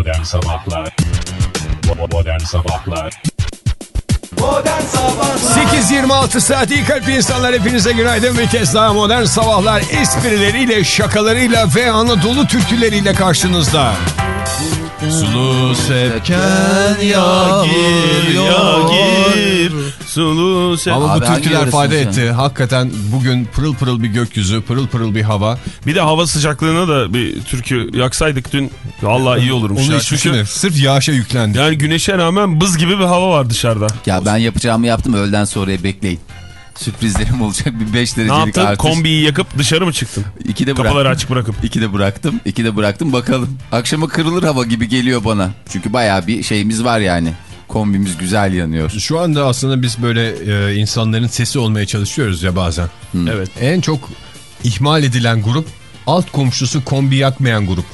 Modern Sabahlar. Modern Sabahlar. 8.26 saat iyi kalp insanlar hepinize günaydın bir kez daha modern sabahlar esprileriyle şakalarıyla ve Anadolu türküleriyle karşınızda. Sulu sepken ya gir ya gir. Sulu se- Ama Abi bu türküler fayda sen? etti. Hakikaten bugün pırıl pırıl bir gökyüzü, pırıl pırıl bir hava. Bir de hava sıcaklığına da bir türkü yaksaydık dün vallahi iyi olurmuş. Onu ya. hiç Çünkü. Sırf yağışa yüklendi. yani güneşe rağmen bız gibi bir hava var dışarıda. Ya ben yapacağımı yaptım öğleden sonraya bekleyin. Sürprizlerim olacak bir 5 Ne derecelik yaptın? artış. Kombiyi yakıp dışarı mı çıktın? İki de Kapıları bıraktım. açık bırakıp. İki de bıraktım. İki de bıraktım bakalım. Akşama kırılır hava gibi geliyor bana. Çünkü bayağı bir şeyimiz var yani. Kombimiz güzel yanıyor. Şu anda aslında biz böyle e, insanların sesi olmaya çalışıyoruz ya bazen. Evet. En çok ihmal edilen grup alt komşusu kombi yakmayan grup.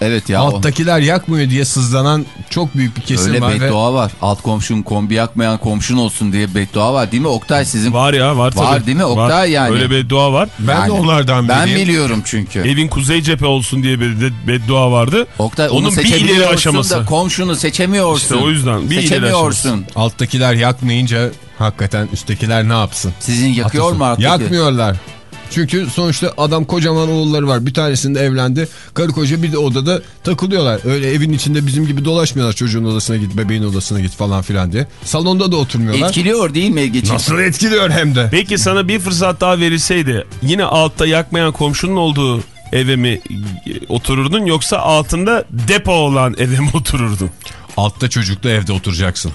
Evet ya. o- Alttakiler yakmıyor diye sızlanan çok büyük bir kesim Öyle var. ve beddua var. Alt komşun kombi yakmayan komşun olsun diye beddua var değil mi Oktay sizin? Var ya var tabii. Var değil mi? Oktay yani. Öyle bir dua var. Ben de Yani onlardan Ben biriyim. biliyorum çünkü. Evin kuzey cephe olsun diye bir de beddua vardı. Oktay onu Onun bir ileri aşaması. da komşunu seçemiyorsun. İşte o yüzden bir ileri Seçemiyorsun. Alttakiler yakmayınca hakikaten üsttekiler ne yapsın? Sizin yakıyor Atasın. mu artık? Yakmıyorlar. Çünkü sonuçta adam kocaman oğulları var. Bir tanesinde evlendi. Karı koca bir de odada takılıyorlar. Öyle evin içinde bizim gibi dolaşmıyorlar. Çocuğun odasına git, bebeğin odasına git falan filan diye. Salonda da oturmuyorlar. Etkiliyor değil mi Ege'ciğim? Nasıl etkiliyor hem de. Peki sana bir fırsat daha verilseydi yine altta yakmayan komşunun olduğu eve mi e, otururdun yoksa altında depo olan eve mi otururdun? Altta çocuklu evde oturacaksın.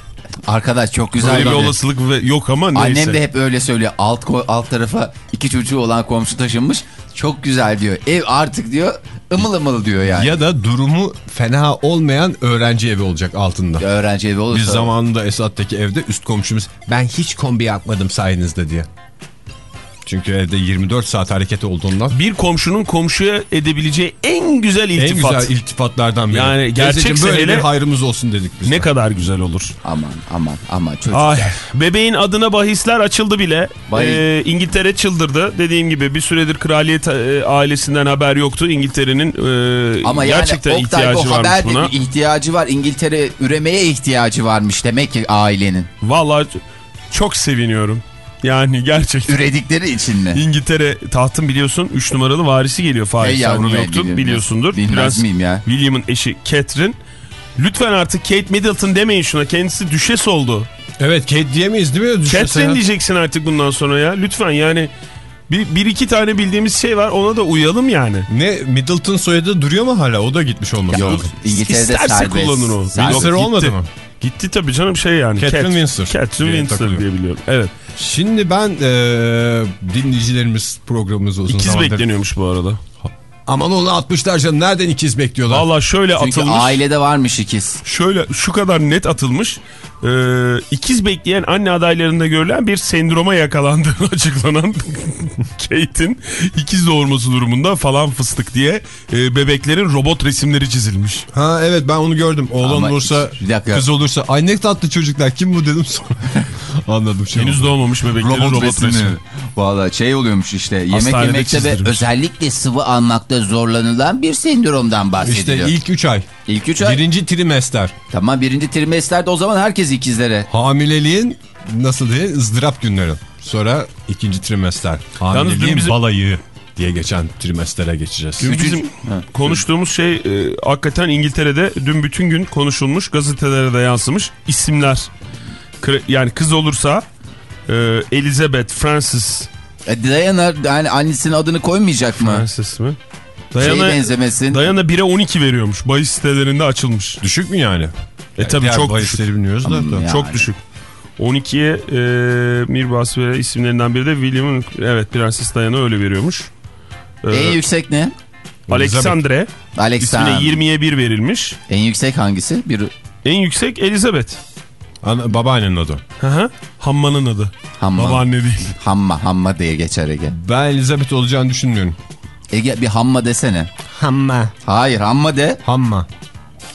Arkadaş çok güzel. Böyle bir böyle. olasılık yok ama neyse. Annem de hep öyle söylüyor. Alt, alt tarafa iki çocuğu olan komşu taşınmış. Çok güzel diyor. Ev artık diyor ımıl ımıl diyor yani. Ya da durumu fena olmayan öğrenci evi olacak altında. Öğrenci evi olursa. Biz zamanında Esat'taki evde üst komşumuz ben hiç kombi yakmadım sayenizde diye. Çünkü evde 24 saat hareket olduğundan bir komşunun komşuya edebileceği en güzel iltifat. en güzel iltifatlardan biri. Yani Teyzeciğim böyle bir hayrımız olsun dedik biz. ne kadar güzel olur. Aman aman aman çocuk. Ay, bebeğin adına bahisler açıldı bile. Ee, İngiltere çıldırdı. Dediğim gibi bir süredir kraliyet e, ailesinden haber yoktu. İngiltere'nin e, Ama yani gerçekten Oktay ihtiyacı varmış haber buna. bir ihtiyacı var. İngiltere üremeye ihtiyacı varmış demek ki ailenin. Vallahi çok seviniyorum. Yani gerçekten. Üredikleri için mi? İngiltere tahtın biliyorsun 3 numaralı varisi geliyor. Fahir Hey biliyorum. biliyorsundur. Bilmez Prens miyim ya? William'ın eşi Catherine. Lütfen artık Kate Middleton demeyin şuna. Kendisi düşes oldu. Evet Kate diyemeyiz değil mi? Düşünsene. Catherine diyeceksin artık bundan sonra ya. Lütfen yani bir, bir iki tane bildiğimiz şey var ona da uyalım yani. Ne Middleton soyadı duruyor mu hala? O da gitmiş olması Yok. lazım. İngiltere'de İsterse serbest. kullanır o. Yok, olmadı mı? Gitti tabii canım şey yani. Catherine Cat- Windsor Catherine diye Windsor takılıyor. diye biliyorum. Evet. Şimdi ben eee, dinleyicilerimiz programımız uzun İkiz zamandır. bekleniyormuş bu arada. Aman onu atmışlar canım. Nereden ikiz bekliyorlar? Valla şöyle Çünkü atılmış. ailede varmış ikiz. Şöyle şu kadar net atılmış. Ee, ikiz bekleyen anne adaylarında görülen bir sendroma yakalandığı açıklanan Kate'in ikiz doğurması durumunda falan fıstık diye e, bebeklerin robot resimleri çizilmiş. Ha evet ben onu gördüm. Oğlan Ama olursa kız olursa. Ay ne tatlı çocuklar kim bu dedim sonra. Anladım şey. Henüz oldu. doğmamış bebeklerin robot, Robot, resmi. resmi. Valla şey oluyormuş işte yemek Hastanede yemekte ve özellikle sıvı almakta zorlanılan bir sendromdan İşte bahsediliyor. ilk 3 ay. İlk üç ay. Birinci trimester. Tamam birinci trimesterde o zaman herkes ikizlere. Hamileliğin nasıl diye ızdırap günleri. Sonra ikinci trimester. Hamileliğin bizim- balayı diye geçen trimestere geçeceğiz. Dün bizim Ha. konuştuğumuz şey e, hakikaten İngiltere'de dün bütün gün konuşulmuş gazetelere de yansımış isimler. Yani kız olursa e, Elizabeth, Francis, E, Diana yani annesinin adını koymayacak mı? Francis mi? Şeye Dayana, benzemesin. Dayana 1'e 12 veriyormuş. Bahis sitelerinde açılmış. Düşük mü yani? E tabii Diğer çok düşük. bilmiyoruz da. Tamam ya. Çok Yani. düşük. 12'ye e, Mirbas ve isimlerinden biri de William'ın evet Prenses Diana öyle veriyormuş. E, En yüksek ne? Alexandre Alexander. ismine 20'ye 1 verilmiş. En yüksek hangisi? Bir En yüksek Elizabeth. Ana, babaannenin adı. Hı hı. Hamma'nın adı. Hamma. Babaanne değil. Hamma. Hamma diye geçer Ege. Ben Elizabeth olacağını düşünmüyorum. Ege bir hamma desene. Hamma. Hayır hamma de. Hamma.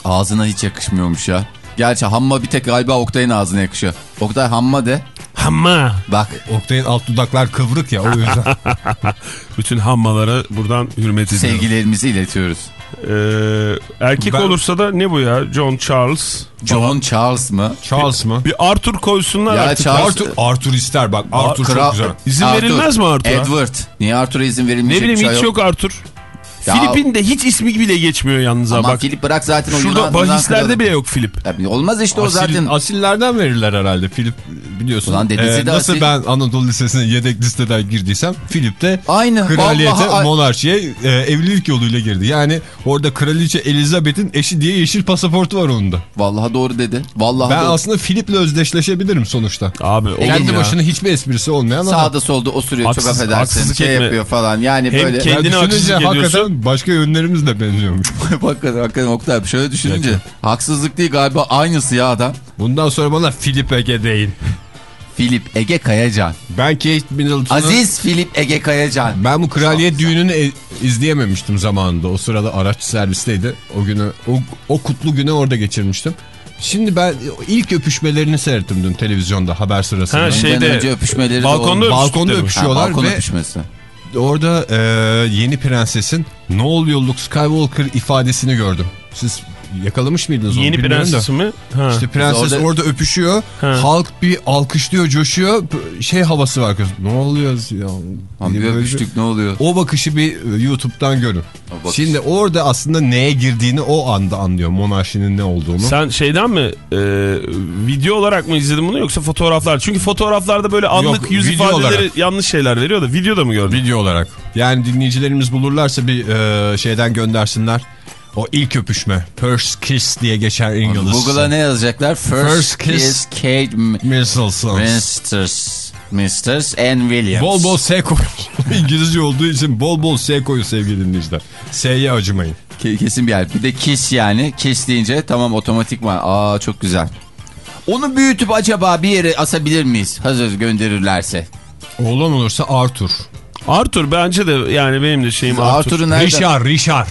Ağzına hiç yakışmıyormuş ya. Gerçi hamma bir tek galiba Oktay'ın ağzına yakışıyor. Oktay hamma de. Hamma. Bak Oktay'ın alt dudaklar kıvrık ya o yüzden. Bütün hammalara buradan hürmet ediyorum. sevgilerimizi iletiyoruz. Ee, erkek Ben- olursa da ne bu ya? John Charles. John Charles mı? Charles mı? Bir Arthur koysunlar Ya artık. Charles- Arthur, Arthur ister bak. Arthur Kral- çok güzel. İzin Arthur, verilmez mi Arthur'a? Edward. Niye Arthur'a izin Ne verilmeyecek bileyim bir şey hiç yok Arthur. Ya- Filip'in de hiç ismi bile geçmiyor yalnız Ama bak. Filip bırak zaten o Şurada Yunan- Yunan bahislerde kralı. bile yok Filip. Tabii olmaz işte o Asil, zaten. asillerden verirler herhalde. Filip biliyorsun. Ulan dedesi Ee, de nasıl asil. ben Anadolu Lisesi'ne yedek listeden girdiysem Filip de Aynı. kraliyete, Vallahi- monarşiye e, evlilik yoluyla girdi. Yani orada kraliçe Elizabeth'in eşi diye yeşil pasaportu var onun da. Vallahi doğru dedi. Vallahi Ben doğru. aslında Filip'le özdeşleşebilirim sonuçta. Abi olur Kendi ya? başına hiçbir esprisi olmayan ama. Sağda solda osuruyor Haksız- çok affedersin. haksızlık şey etme. yapıyor falan. Yani Hem böyle. kendi- Ya Kendine düşününce haksızlık ediyorsun. Hakikaten başka yönlerimiz de benziyormuş. hakikaten, hakikaten Oktay şöyle düşününce haksızlık değil galiba aynısı ya adam. Bundan sonra bana Filip Ege deyin. Filip Ege Kayacan. Ben Kate Middleton'ı... Aziz Filip Ege Kayacan. Ben bu kraliyet düğününü e- izleyememiştim zamanında. O sırada araç servisteydi. O günü, o, o kutlu günü orada geçirmiştim. Şimdi ben ilk öpüşmelerini seyrettim dün televizyonda haber sırasında. Ha, şey- Şeyde, önce öpüşmeleri balkonda. Balkonda öpüştükleri mi? öpüş- Ha, öpüşüyorlar balkon ve- öpüşmesi. Orada e, yeni prensesin ne oluyor Luke Skywalker ifadesini gördüm. Siz yakalamış mıydınız onu Yeni bilmiyorum da. prenses mi? Ha. İşte prenses Biz orada... orada- öpüşüyor. Ha. Halk bir alkışlıyor, coşuyor. Şey havası var. kız. Ne oluyor ya? Lan bir öpüştük ne oluyor? O bakışı bir e, YouTube'dan görün. Bakış. Şimdi orada aslında neye girdiğini o anda anlıyor. Monarşinin ne olduğunu. Sen şeyden mi e, video olarak mı izledin bunu yoksa fotoğraflar? Çünkü fotoğraflarda böyle anlık Yok, yüz ifadeleri olarak. yanlış şeyler veriyor da videoda mı gördün? Video olarak. Yani dinleyicilerimiz bulurlarsa bir e, şeyden göndersinler. O ilk öpüşme. First kiss diye geçer İngiliz. Google'a ne yazacaklar? First, First kiss. kiss Kate Middleton. Misters. And Williams. Bol bol S koy. İngilizce olduğu için bol bol S koyun sevgili dinleyiciler. S'ye acımayın. Ke- Kesin bir yer. Bir de kiss yani. Kiss deyince tamam otomatik var. Aa çok güzel. Onu büyütüp acaba bir yere asabilir miyiz? Hazır gönderirlerse. Oğlan olursa Arthur. Arthur bence de yani benim de şeyim Arthur. Arthur'u nerede? Richard, Richard.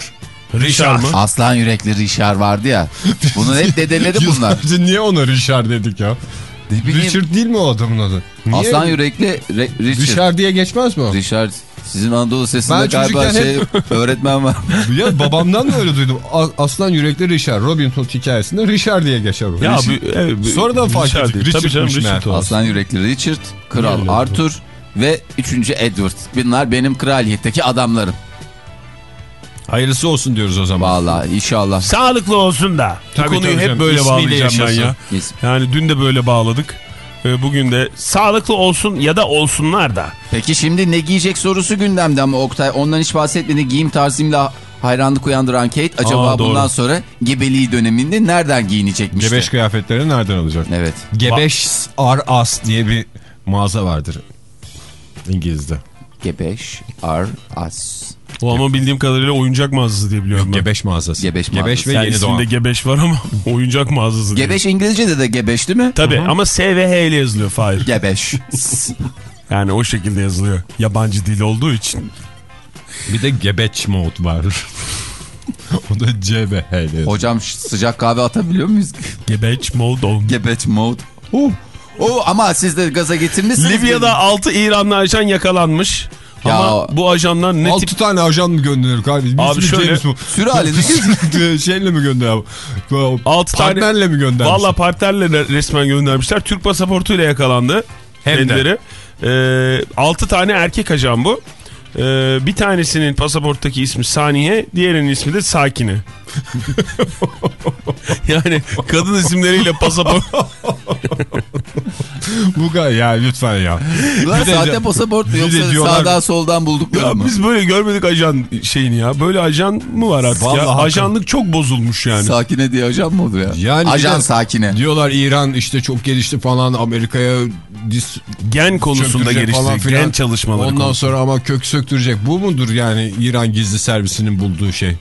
Richard mı? Aslan yürekli Richard vardı ya. Bunun hep dedeleri bunlar. Niye ona Richard dedik ya? Ne bileyim, Richard değil mi o adamın adı? Niye? Aslan yürekli Re- Richard. Richard diye geçmez mi o? Richard. Sizin Anadolu sesinde Ben galiba çocukken şey öğretmen var. ya babamdan da öyle duydum. Aslan yürekli Richard. Robin Hood hikayesinde Richard diye geçer o. Ya Richard- bu, evet, bu- Sonradan fark Richard ettik. değil. Tabii canım Richard. Aslan yürekli Richard, Kral Öyle Arthur ve 3. Edward. Bunlar benim kraliyetteki adamlarım. Hayırlısı olsun diyoruz o zaman. Vallahi inşallah. Sağlıklı olsun da. Tabii, Bu konuyu tabii hep canım. böyle İsmiyle bağlayacağım ben ya. Biz- Yani dün de böyle bağladık. Ee, Bugün de sağlıklı olsun ya da olsunlar da. Peki şimdi ne giyecek sorusu gündemde ama Oktay ondan hiç bahsetmedi. Giyim tarzımla hayranlık uyandıran Kate acaba Aa, doğru. bundan sonra gebeliği döneminde nereden giyinecekmişti? Gebeş kıyafetleri nereden alacak? Evet. Gebeş R Us diye bir mağaza vardır. İngilizce. Gebeş, ar, as. O ama bildiğim kadarıyla oyuncak mağazası diye biliyorum ben. Gebeş mağazası. Gebeş Gebeş mağazası. ve Yani yeni doğan. gebeş var ama oyuncak mağazası diye. Gebeş İngilizce'de de gebeş değil mi? Tabii ama S ve H ile yazılıyor Fahir. Gebeş. Yani o şekilde yazılıyor. Yabancı dil olduğu için. Bir de gebeç mod var. o da C ve H ile. Hocam ş- sıcak kahve atabiliyor muyuz? Gebeç mode on. Gebeç mode. Oh. Oh, ama siz de gaza getirmişsiniz. Libya'da 6 İranlı ajan yakalanmış. Ya- Ama bu ajanlar ne Altı tip... tane ajan mı gönderir kardeşim? Abi İsmi şöyle- Bond. Sürü halinde. Şeyle mi gönder? Altı tane- Partnerle mi göndermiş? Valla partnerle resmen göndermişler. Türk pasaportuyla yakalandı. Hem de. kendileri. Ee, 6 tane erkek ajan bu. Ee, bir tanesinin pasaporttaki ismi Saniye, diğerinin ismi de Sakine. yani kadın isimleriyle pasaport. Bu kadar ya lütfen ya. Bunlar Bir de- sahte pasaport mu yoksa diyorlar- sağdan soldan buldukları Ya mı? biz böyle görmedik ajan şeyini ya. Böyle ajan mı var artık Vallahi ya? hakikaten. Ajanlık çok bozulmuş yani. Sakine diye ajan mı olur ya? Yani ajan de- sakine. Diyorlar İran işte çok gelişti falan Amerika'ya dis Gen konusunda çöktürecek falan gelişti. filan. Gen çalışmaları Ondan konusunda. sonra ama kök söktürecek. Bu mudur yani İran gizli servisinin bulduğu şey?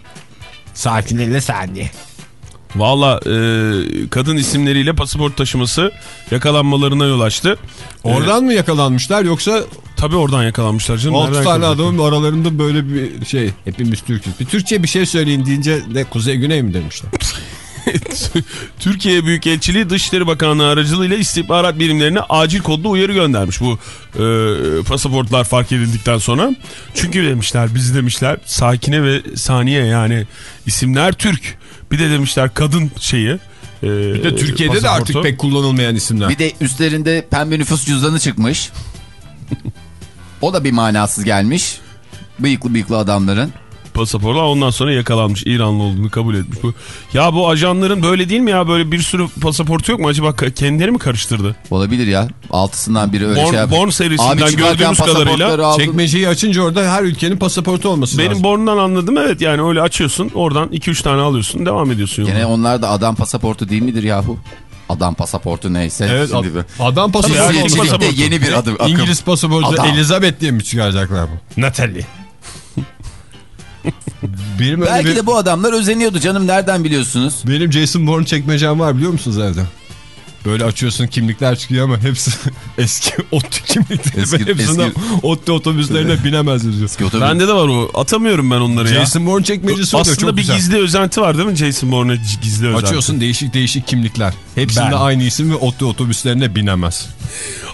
Sakinle saniye. Valla e, kadın isimleriyle pasaport taşıması yakalanmalarına yol açtı. Oradan mı yakalanmışlar yoksa Tabii oradan yakalanmışlar canım. 6 Nereden tane yakalanacak? adamın aralarında böyle bir şey hepimiz Türk'üz. Bir Türkçe bir şey söyleyin deyince de kuzey güney mi demişler? Türkiye Büyükelçiliği Dışişleri Bakanlığı aracılığıyla istihbarat birimlerine acil kodlu uyarı göndermiş bu e, pasaportlar fark edildikten sonra. Çünkü demişler biz demişler Sakine ve Saniye yani isimler Türk. Bir de demişler kadın şeyi. e, Bir de Türkiye'de de artık pek kullanılmayan isimler. Bir de üstlerinde pembe nüfus cüzdanı çıkmış. o da bir manasız gelmiş. Bıyıklı bıyıklı adamların. Pasaportlar ondan sonra yakalanmış. İranlı olduğunu kabul etmiş. Bu. Ya bu ajanların böyle değil mi ya? Böyle bir sürü pasaportu yok mu? Acaba kendileri mi karıştırdı? Olabilir ya. Altısından biri öyle Born- şey yapıyor. Born serisinden Abi gördüğümüz kadarıyla aldım. Çekmeceyi açınca orada her ülkenin pasaportu olması Benim lazım. Born'dan anladım evet yani öyle açıyorsun oradan 2-3 tane alıyorsun devam ediyorsun. Gene yoluna. onlar da adam pasaportu değil midir yahu? Adam pasaportu neyse. Evet Şimdi ad- bir- adam pasaportu. Cinsiyetçilikte yeni bir adım. akım. İngiliz pasaportu Adam. Elizabeth diye mi çıkaracaklar bu? Natalie. Benim, Belki bir- de bu adamlar özeniyordu canım nereden biliyorsunuz? benim Jason Bourne çekmecem var biliyor musunuz evde? Böyle açıyorsun kimlikler çıkıyor ama hepsi eski ODTÜ kimlikleri. Eski- Eski, Hepsinden eski- ODTÜ otobüslerine binemez yazıyor. Otobüs- Bende de var o atamıyorum ben onları ya. Jason Bourne çekmecesi oluyor Aslında bir güzel. gizli özenti var değil mi Jason Bourne'a gizli özenti? Açıyorsun değişik değişik kimlikler. Hepsinde Ben. aynı isim ve ODTÜ otobüslerine binemez.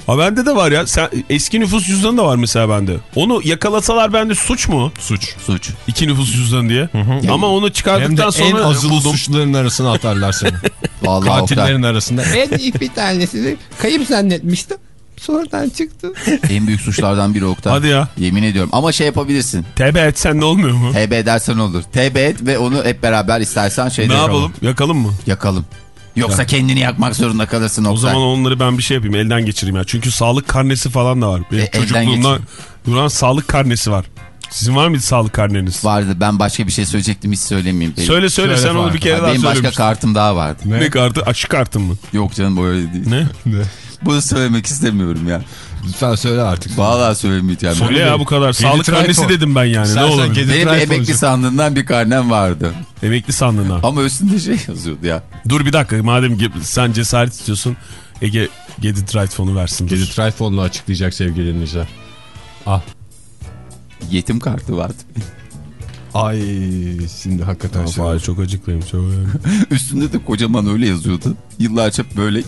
Ha bende de var ya. Sen, eski nüfus cüzdanı da var mesela bende. Onu yakalasalar bende suç mu? Suç. Suç. İki nüfus cüzdanı diye. Ama onu Hem de çıkardıktan en sonra azılı buldum. suçluların arasına atarlar seni. Vallahi Oktay. Katillerin arasında. En ilk bir tanesini kayıp zannetmiştim. Sonradan çıktı. En büyük suçlardan biri Oktay. Hadi ya. Yemin ediyorum. Ama şey yapabilirsin. TB etsen de olmuyor mu? TB dersen olur. TB et ve onu hep beraber istersen şeyde ne yapalım? Yakalım mı? Yakalım. Yoksa kendini yakmak zorunda kalırsın Oktay. O zaman onları ben bir şey yapayım elden geçireyim ya. Çünkü sağlık karnesi falan da var. Benim E, çocukluğumdan duran sağlık karnesi var. Sizin var mıydı sağlık karneniz? Vardı ben başka bir şey söyleyecektim hiç söylemeyeyim. Benim, Söyle söyle Söyle sen onu Fahir. bir kere Ha, daha benim başka söylemiştin. kartım daha vardı. Ne? kartı? Aşı kartın mı? Yok canım o öyle değil. Ne? Bunu söylemek istemiyorum ya. Lütfen söyle artık. Vallahi söylemeyeceğim. Söyle ya bu kadar. Sağlık karnesi for. dedim ben yani. Sen- ne sen olur. Benim bir emekli olacak. sandığından bir karnem vardı. Emekli sandığına. Ama üstünde şey yazıyordu ya. Dur bir dakika madem sen cesaret istiyorsun Ege Gedi Right fonu versin. Gedi Trifon'la açıklayacak sevgili dinleyiciler. Ah. Yetim kartı vardı. Ay şimdi hakikaten şey. Çok acıklıyım. Çok... Üstünde de kocaman öyle yazıyordu. Yıllarca böyle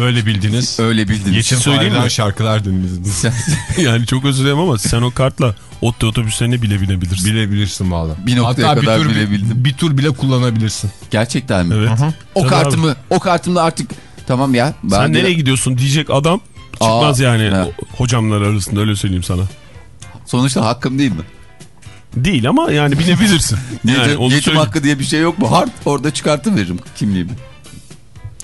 Öyle bildiniz. öyle bildiniz. Yetim söyleyeyim mi? şarkılar dinlediniz. Yani çok özür dilerim ama sen o kartla Otto otobüslerine bile binebilirsin. Bilebilirsin valla. Bir noktaya Hatta kadar bir tur, bilebildim. Bir tur bile kullanabilirsin. Gerçekten mi? Evet. O Tabii kartımı, o kartımda artık tamam ya. Ben Sen de- nereye gidiyorsun diyecek adam çıkmaz Aa, yani he. o- hocamlar arasında öyle söyleyeyim sana. Sonuçta hakkım değil mi? Değil ama yani binebilirsin. yani Yetim, onu yetim hakkı diye bir şey yok mu? Hard orada çıkartıveririm kimliğimi.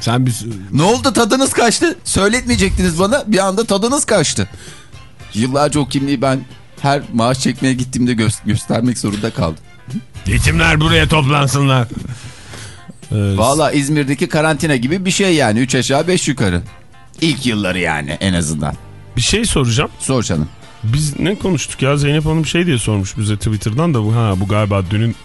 Sen bir Ne oldu tadınız kaçtı? Söyletmeyecektiniz bana bir anda tadınız kaçtı. Yıllarca o kimliği ben her maaş çekmeye gittiğimde gö- göstermek zorunda kaldım. yetimler buraya toplansınlar. Evet. Valla İzmir'deki karantina gibi bir şey yani. Üç aşağı beş yukarı. İlk yılları yani en azından. Bir şey soracağım. Sor canım. Biz ne konuştuk ya Zeynep Hanım şey diye sormuş bize Twitter'dan da bu ha bu galiba dünün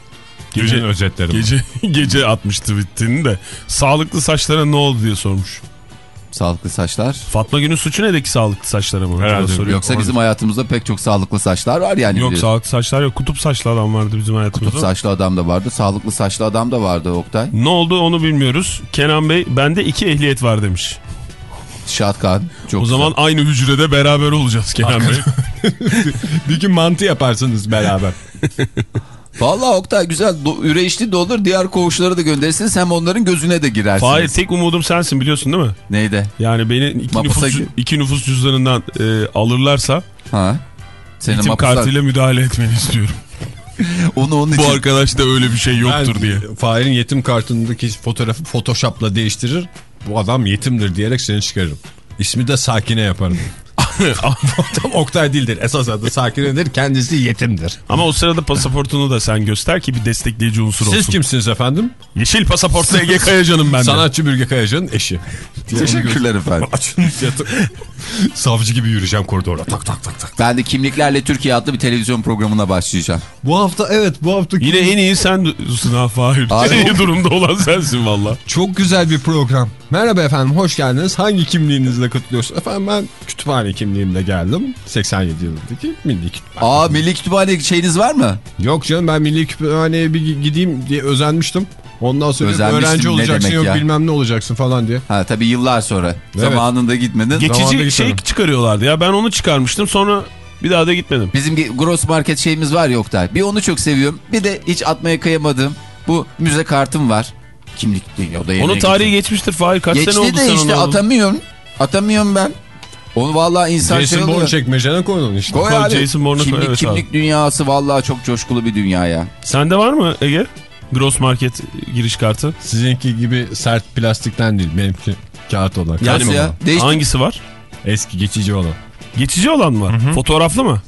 Gece gece özetleri. gece gece atmış tweetini de sağlıklı saçlara ne oldu diye sormuş. Sağlıklı saçlar. Fatma Gün'ün suçu ne de ki sağlıklı saçlara mı? Herhalde. Soruyor. Yoksa bizim hayatımızda pek çok sağlıklı saçlar var yani. Yok biliyorsun. sağlıklı saçlar yok. Kutup saçlı adam vardı bizim hayatımızda. Kutup saçlı adam da vardı. Sağlıklı saçlı adam da vardı Oktay. Ne oldu onu bilmiyoruz. Kenan Bey bende iki ehliyet var demiş. Şatkan. Çok o zaman aynı hücrede beraber olacağız Kenan Bey. bir gün mantı yaparsınız beraber. Valla Oktay güzel do- üreyişli de olur. Diğer koğuşları da gönderirsiniz. Hem onların gözüne de girersiniz. Fahir tek umudum sensin biliyorsun değil mi? Neydi? Yani beni iki, Mapusa nüfus, iki nüfus cüzdanından e, alırlarsa Ha? Senin itim mapuslar- kartıyla müdahale etmeni istiyorum. Onu onun için. Bu arkadaşta öyle bir şey yoktur Ben, diye. Fahir'in yetim kartındaki fotoğrafı Photoshop'la değiştirir. Bu adam yetimdir diyerek seni çıkarırım. İsmi de Sakine yaparım. Tam Oktay değildir. Esas adı Sakine'dir. Kendisi yetimdir. Ama o sırada pasaportunu da sen göster ki bir destekleyici unsur olsun. Siz kimsiniz efendim? Yeşil pasaportlu Ege Kayacan'ım ben de. Sanatçı Bürge Kayacan'ın eşi. Teşekkürler efendim. Açın savcı gibi yürüyeceğim koridorda. Tak tak tak tak. Ben de Kimliklerle Türkiye adlı bir televizyon programına başlayacağım. Bu hafta evet bu hafta Yine en iyi sensin ha Fahir. En iyi durumda olan sensin valla. çok güzel bir program. Merhaba efendim hoş geldiniz. Hangi kimliğinizle katılıyorsunuz? Efendim ben kütüphane kimliğimle geldim. 87 yılındaki milli kütüphane. Aa Milli Kütüphane şeyiniz var mı? Yok canım ben milli kütüphaneye bir gideyim diye özenmiştim. Ondan sonra yok Özenmiştim, öğrenci olacaksın yok ya? bilmem ne olacaksın falan diye. Ha tabii yıllar sonra. Zamanında gitmedin. Geçici gitmedim. şey çıkarıyorlardı ya ben onu çıkarmıştım sonra bir daha da gitmedim. Bizim gross market şeyimiz var ya Oktay. Bir onu çok seviyorum. Bir de hiç atmaya kıyamadığım bu müze kartım var. Kimlik değil o da Onun tarihi geçmiştir Fahir kaç Geçti sene oldu de sen işte atamıyorum. Atamıyorum ben. Onu vallahi insan şey Jason Bourne çekmecene koydun işte. Koy Koy abi. Jason Bourne'u koy, kimlik, evet kimlik dünyası vallahi çok coşkulu bir dünya ya. Sende var mı Ege? Gross Market giriş kartı. Sizinki gibi sert plastikten değil benimki kağıt olan. Yani ya? Değişti. Hangisi var? Eski geçici olan. Geçici olan mı? var? Fotoğraflı mı?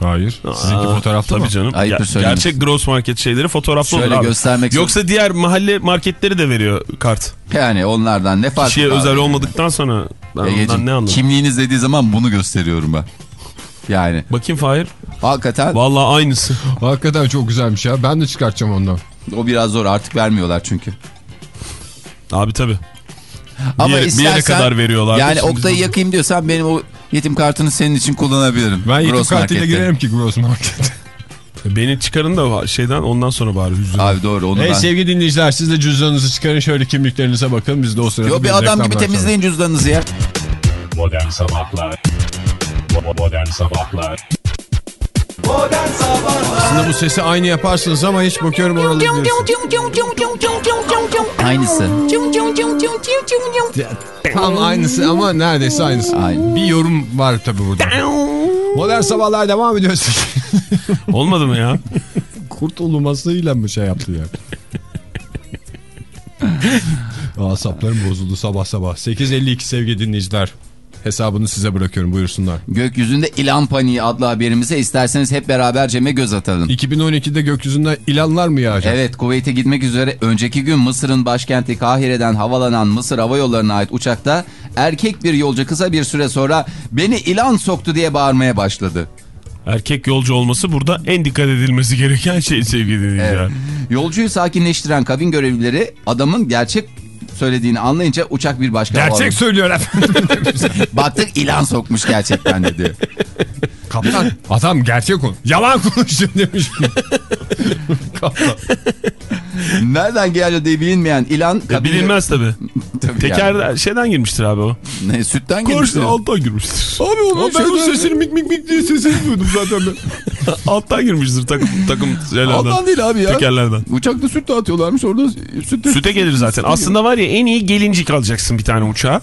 Hayır. Sizinki Aa, fotoğraflı Tabii mı? canım. Ayıptır Ger- gerçek gross market şeyleri fotoğraflı Şöyle olur abi. göstermek Yoksa diğer mahalle marketleri de veriyor kart. Yani onlardan ne farkı Kişiye var? özel olmadıktan sonra ben ondan ne anladım? Kimliğiniz dediği zaman bunu gösteriyorum ben. Yani Bakayım Fahir. hakikaten Vallahi aynısı. Hakikaten çok güzelmiş ya. Ben de çıkartacağım ondan. o biraz zor artık vermiyorlar çünkü. Abi tabii. Ama bir, yere, bir istersen yere kadar veriyorlar. yani Oktay'ı yakayım diyorsan benim o yetim kartını senin için kullanabilirim. Ben yetim Gross kartıyla Market'te. girerim ki Gross Market'e. Beni çıkarın da şeyden ondan sonra bari yüzünü. Abi doğru onu Hey ben... sevgili dinleyiciler siz de cüzdanınızı çıkarın şöyle kimliklerinize bakın. Biz de o sırada Yo bir adam gibi reklamlar sonra. temizleyin cüzdanınızı ya. Modern Sabahlar Modern Sabahlar Aslında bu sesi aynı yaparsınız ama hiç bakıyorum oralı. Aynısı. Tam aynısı ama neredeyse aynısı. Aynı. Bir yorum var tabii burada. Modern sabahlar devam ediyor. Olmadı mı ya? Kurt ulumasıyla mı şey yaptı ya? Asaplarım bozuldu sabah sabah. 8.52 sevgili dinleyiciler. Hesabını size bırakıyorum buyursunlar. Gökyüzünde ilan paniği adlı haberimize isterseniz hep beraber Cem'e göz atalım. 2012'de gökyüzünde ilanlar mı yağacak? Evet Kuveyt'e gitmek üzere önceki gün Mısır'ın başkenti Kahire'den havalanan Mısır Hava Yolları'na ait uçakta erkek bir yolcu kısa bir süre sonra beni ilan soktu diye bağırmaya başladı. Erkek yolcu olması burada en dikkat edilmesi gereken şey sevgili dinleyiciler. Evet. Yolcuyu sakinleştiren kabin görevlileri adamın gerçek söylediğini anlayınca uçak bir başka Gerçek havaalanı- söylüyor efendim. Baktık ilan sokmuş gerçekten dedi. Kaptan adam gerçek konu. Yalan konuştun demiş. Kaptan. Nereden geliyor diye bilinmeyen ilan kabin bilinmez tabii. Tabii Teker yani. şeyden girmiştir abi o. Ne, sütten Karşı girmiştir. alttan girmiştir. Abi onun ben o sesini mik mik mik diye sesini duydum zaten ben. alttan girmiştir takım, takım şeylerden. Alttan değil abi ya. Tekerlerden. Uçakta süt dağıtıyorlarmış orada süt. Süte gelir zaten. Aslında var ya en iyi gelincik alacaksın bir tane uçağa.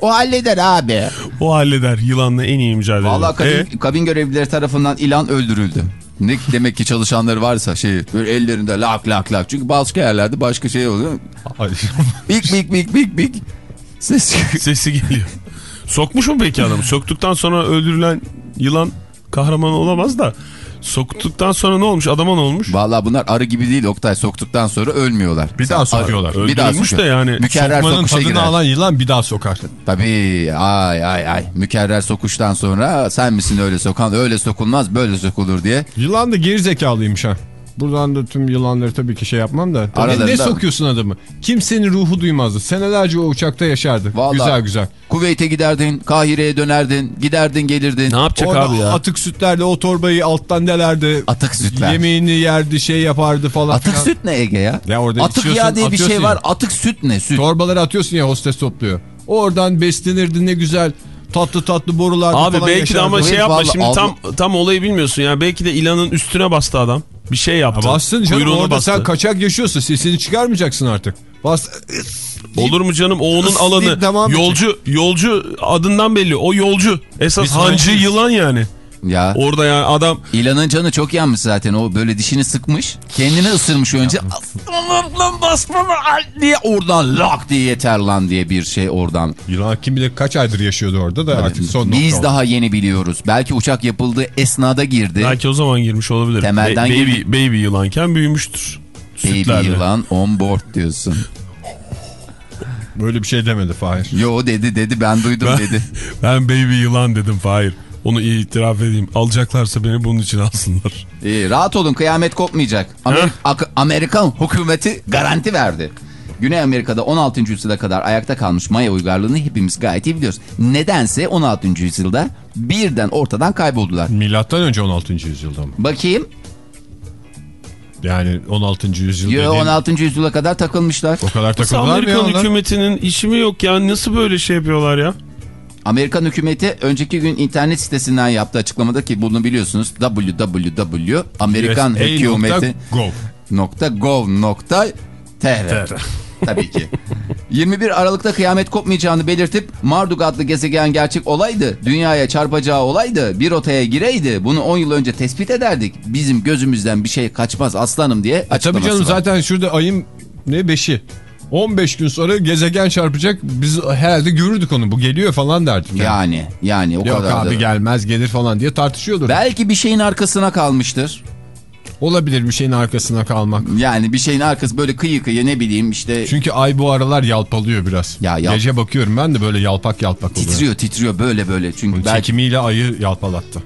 O halleder abi. O halleder. Yılanla en iyi mücadele. Vallahi kabin, E, kabin görevlileri tarafından ilan öldürüldü. Ne demek ki çalışanları varsa şey böyle ellerinde lak lak lak. Çünkü başka yerlerde başka şey oluyor. Bik bik bik bik bik. Ses sesi geliyor. Sokmuş mu peki adamı? Soktuktan sonra öldürülen yılan kahraman olamaz da. Soktuktan sonra ne olmuş? Adama ne olmuş? Vallahi bunlar arı gibi değil Oktay soktuktan sonra ölmüyorlar. Bir daha sokuyorlar. Bir daha sokuyor. de yani Mükerrer Sokmanın tadını girer. alan yılan bir daha sokar. Tabii ay ay ay. Mükerrer sokuştan sonra sen misin öyle sokan öyle sokulmaz böyle sokulur diye. Yılan da geri zekalıymış ha. Buradan da tüm yılanları tabii ki şey yapmam da. Ne, Aralarında- ne sokuyorsun adamı? Kimsenin ruhu duymazdı. Senelerce o uçakta yaşardı. Vallahi. Güzel güzel. Kuveyt'e giderdin, Kahire'ye dönerdin, giderdin gelirdin. Ne yapacak Orada abi ya? atık sütlerle o torbayı alttan delerdi. Atık sütler. Yemeğini yerdi şey yapardı falan. Atık filan. süt ne Ege ya? Ya orada Atık içiyorsun, yağ diye bir şey atıyorsun var. ya. Atık süt ne? Süt. Torbaları atıyorsun ya hostes topluyor. Oradan beslenirdi ne güzel. Tatlı tatlı borularda Abi falan belki de yaşardı. ama şey yapma vallahi şimdi tam tam olayı bilmiyorsun ya. Belki de ilanın üstüne bastı adam. Bir şey yaptı. Ya Bastın canım Kuyruğunu orada bastı. sen kaçak yaşıyorsa sesini çıkarmayacaksın artık. Bas Olur mu canım o onun alanı. Yolcu yolcu adından belli. O yolcu. Esas Biz hancı yılan yani. Ya Orada yani adam ilanın canı çok yanmış zaten. O böyle dişini sıkmış. Kendini ısırmış önce. Aslanım lan basma lan diye oradan lak diye yeter lan diye bir şey oradan. Yılan kim bilir kaç aydır yaşıyordu orada da artık son Biz nokta oldu. daha yeni biliyoruz. Belki uçak yapıldığı esnada girdi. belki o zaman girmiş olabilir. Temelden baby, girdi. baby yılanken büyümüştür. Baby Sütlerle. yılan on board diyorsun. Böyle bir şey demedi Fahir. Yo dedi dedi ben duydum Ben, dedi. ben baby yılan dedim Fahir. Onu iyi itiraf edeyim. Alacaklarsa beni bunun için alsınlar. İyi, rahat olun kıyamet kopmayacak. Amer- Amerikan hükümeti garanti verdi. Güney Amerika'da 16. yüzyıla kadar ayakta kalmış Maya uygarlığını hepimiz gayet iyi biliyoruz. Nedense 16. yüzyılda birden ortadan kayboldular. Milattan önce 16. yüzyılda mı? Bakayım. Yani 16. yüzyıl Yo, dediğin 16. yüzyıla kadar takılmışlar. o kadar takıldılar mı ya Amerikan hükümetinin işi mi yok ya? Nasıl böyle şey yapıyorlar ya? Amerikan hükümeti önceki gün internet sitesinden yaptığı açıklamada ki bunu biliyorsunuz www Amerikan USA hükümeti gov. nokta gov nokta tr. Tabii ki. 21 Aralık'ta kıyamet kopmayacağını belirtip Marduk adlı gezegen gerçek olaydı. Dünyaya çarpacağı olaydı. Bir rotaya gireydi. Bunu 10 yıl önce tespit ederdik. Bizim gözümüzden bir şey kaçmaz aslanım diye E tabii açıklaması canım var. zaten şurada ayın ne 5'i. 15 gün sonra gezegen çarpacak. Biz herhalde görürdük onu. Bu geliyor falan derdik. yani. Yani yani o Yok kadar abi da. gelmez gelir falan diye tartışıyordur. Belki bir şeyin arkasına kalmıştır. Olabilir bir şeyin arkasına kalmak. Yani bir şeyin arkası böyle kıyı kıyı ne bileyim işte Çünkü ay bu aralar yalpalıyor biraz. Ya yal- Gece bakıyorum ben de böyle yalpak yalpak oluyor. titriyor titriyor böyle böyle. Çünkü belki Çekimiyle ayı yalpalattı.